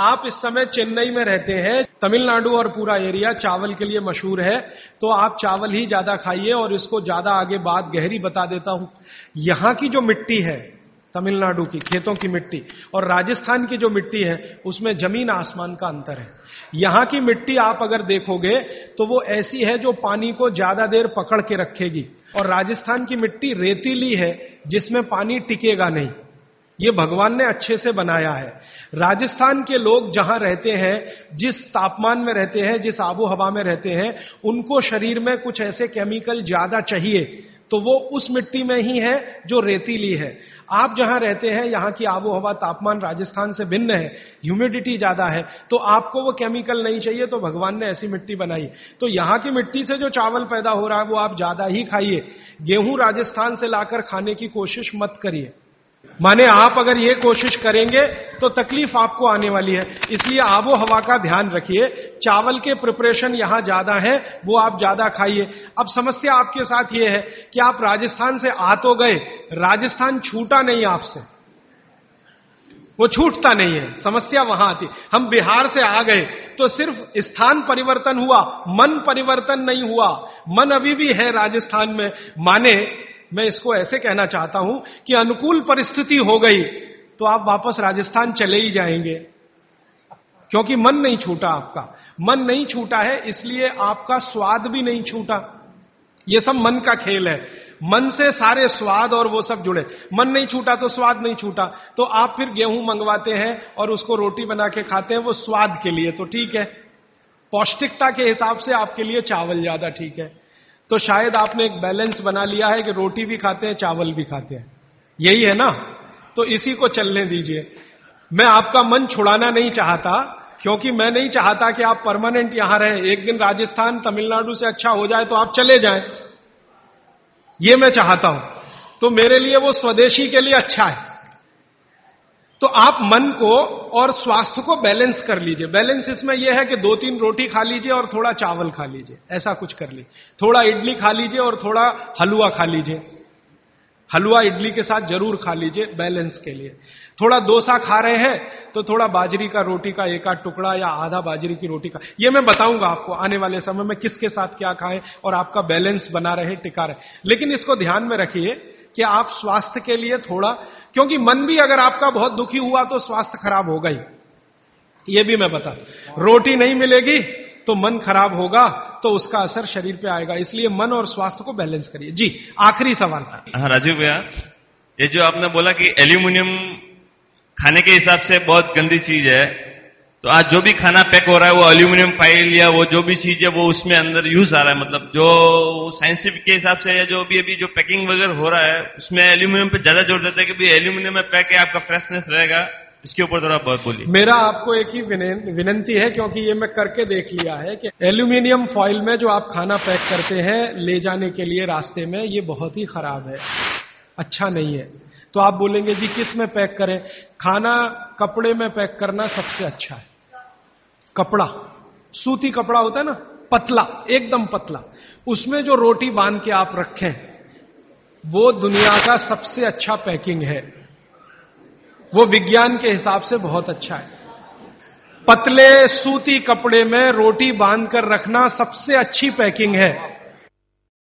आप इस समय चेन्नई में रहते हैं तमिलनाडु और पूरा एरिया चावल के लिए मशहूर है तो आप चावल ही ज़्यादा खाइए और इसको ज़्यादा आगे बात गहरी बता देता हूँ। यहाँ की जो मिट्टी है तमिलनाडु की, खेतों की मिट्टी। और राजस्थान की जो मिट्टी है, उसमें ज़मीन आसमान का अंतर है। यहाँ की मिट्टी आप अगर देखोगे तो वो ऐसी है जो पानी को ज़्यादा देर पकड़ के रखेगी। और राजस्थान की मिट्टी रेतीली है, जिसमें पानी टिकेगा नहीं। ये भगवान ने अच्छे से बनाया है। राजस्थान के लोग जहाँ रहते हैं, जिस तापमान में रहते हैं, जिस आबो हवा में रहते हैं, उनको शरीर में कुछ ऐसे केमिकल ज़्यादा चाहिए तो वो उस मिट्टी में ही है जो रेतीली है। आप जहाँ रहते हैं, यहाँ की आबो हवा तापमान राजस्थान से भिन्न है ह्यूमिडिटी ज़्यादा है तो आपको वो केमिकल नहीं चाहिए तो भगवान ने ऐसी मिट्टी बनाई। तो यहाँ की मिट्टी से जो चावल पैदा हो रहा है, वो आप ज़्यादा ही खाइए। गेहूँ राजस्थान से लाकर खाने की कोशिश मत करिए। माने आप अगर ये कोशिश करेंगे तो तकलीफ़ आपको आने वाली है। इसलिए आबो हवा का ध्यान रखिए। चावल के प्रिपरेशन यहाँ ज़्यादा है, वो आप ज़्यादा खाइए। अब समस्या आपके साथ ये है कि आप राजस्थान से आ तो गए, राजस्थान छूटा नहीं आपसे। वो छूटता नहीं है, समस्या वहाँ आती। हम बिहार से आ गए तो सिर्फ़ स्थान परिवर्तन हुआ, मन परिवर्तन नहीं हुआ। मन अभी भी है राजस्थान में। माने मैं इसको ऐसे कहना चाहता हूँ कि अनुकूल परिस्थिति हो गई तो आप वापस राजस्थान चले ही जाएँगे। क्योंकि मन नहीं छूटा आपका। मन नहीं छूटा है, इसलिए आपका स्वाद भी नहीं छूटा। यह सब मन का खेल है। मन से सारे स्वाद और वो सब जुड़े। मन नहीं छूटा तो स्वाद नहीं छूटा। तो आप फिर गेहूँ मंगवाते हैं और उसको रोटी बना के खाते हैं, वो स्वाद के लिए तो ठीक है। पौष्टिकता के हिसाब से आपके लिए चावल ज़्यादा ठीक है। तो शायद आपने एक बैलेंस बना लिया है कि रोटी भी खाते हैं, चावल भी खाते हैं। यही है ना? तो इसी को चलने दीजिए। मैं आपका मन छुड़ाना नहीं चाहता, क्योंकि मैं नहीं चाहता कि आप परमानेंट यहाँ रहें। एक दिन राजस्थान तमिलनाडु से अच्छा हो जाए तो आप चले जाएँ। ये मैं चाहता हूँ। तो मेरे लिए वो स्वदेशी के लिए अच्छा है। तो आप मन को और स्वास्थ्य को बैलेंस कर लीजिए। बैलेंस इसमें यह है कि दो तीन रोटी खा लीजिए और थोड़ा चावल खा लीजिए। ऐसा कुछ कर लीजिए। थोड़ा इडली खा लीजिए और थोड़ा हलवा खा लीजिए। हलवा इडली के साथ ज़रूर खा लीजिए बैलेंस के लिए। थोड़ा डोसा खा रहे हैं तो थोड़ा बाजरी का रोटी का एक आध टुकड़ा या आधा बाजरी की रोटी का। ये मैं बताऊँगा आपको, आने वाले समय में किसके साथ क्या खाएँ और आपका बैलेंस बना रहे, टिका रहे। लेकिन इसको ध्यान में रखिए कि आप स्वास्थ्य के लिए थोड़ा क्योंकि मन भी अगर आपका बहुत दुखी हुआ तो स्वास्थ्य खराब होगा ही। ये भी मैं बता। रोटी नहीं मिलेगी तो मन खराब होगा तो उसका असर शरीर पे आएगा। इसलिए मन और स्वास्थ्य को बैलेंस करिए। जी, आखिरी सवाल। हाँ राजीव भैया, ये जो आपने बोला कि एल्यूमिनियम खाने के हिसाब से बहुत गंदी चीज़ है तो आज जो भी खाना पैक हो रहा है, वो एल्यूमिनियम फ़ाइल या वो जो भी चीज़ है, वो उसमें अंदर यूज़ आ रहा है। मतलब जो साइंसिफिक के हिसाब से या जो भी अभी जो पैकिंग वगैरह हो रहा है, उसमें एल्यूमिनियम पे ज़्यादा ज़ोर देता है कि भाई एल्यूमिनियम में पैक है, आपका फ्रेशनेस रहेगा। इसके ऊपर थोड़ा बहुत बोलिए। मेरा आपको एक ही विनंती है, क्योंकि ये मैं करके देख लिया है कि एल्यूमिनियम फॉइल में जो आप खाना पैक करते हैं, ले जाने के लिए रास्ते में, ये बहुत ही खराब है। अच्छा नहीं है। तो आप बोलेंगे, जी, किसमें पैक करें? खाना कपड़े में पैक करना सबसे अच्छा है। कपड़ा, सूती कपड़ा होता है ना, पतला, एकदम पतला। उसमें जो रोटी बाँध के आप रखें, वो दुनिया का सबसे अच्छा पैकिंग है। वो विज्ञान के हिसाब से बहुत अच्छा है। पतले, सूती कपड़े में रोटी बांधकर रखना सबसे अच्छी पैकिंग है।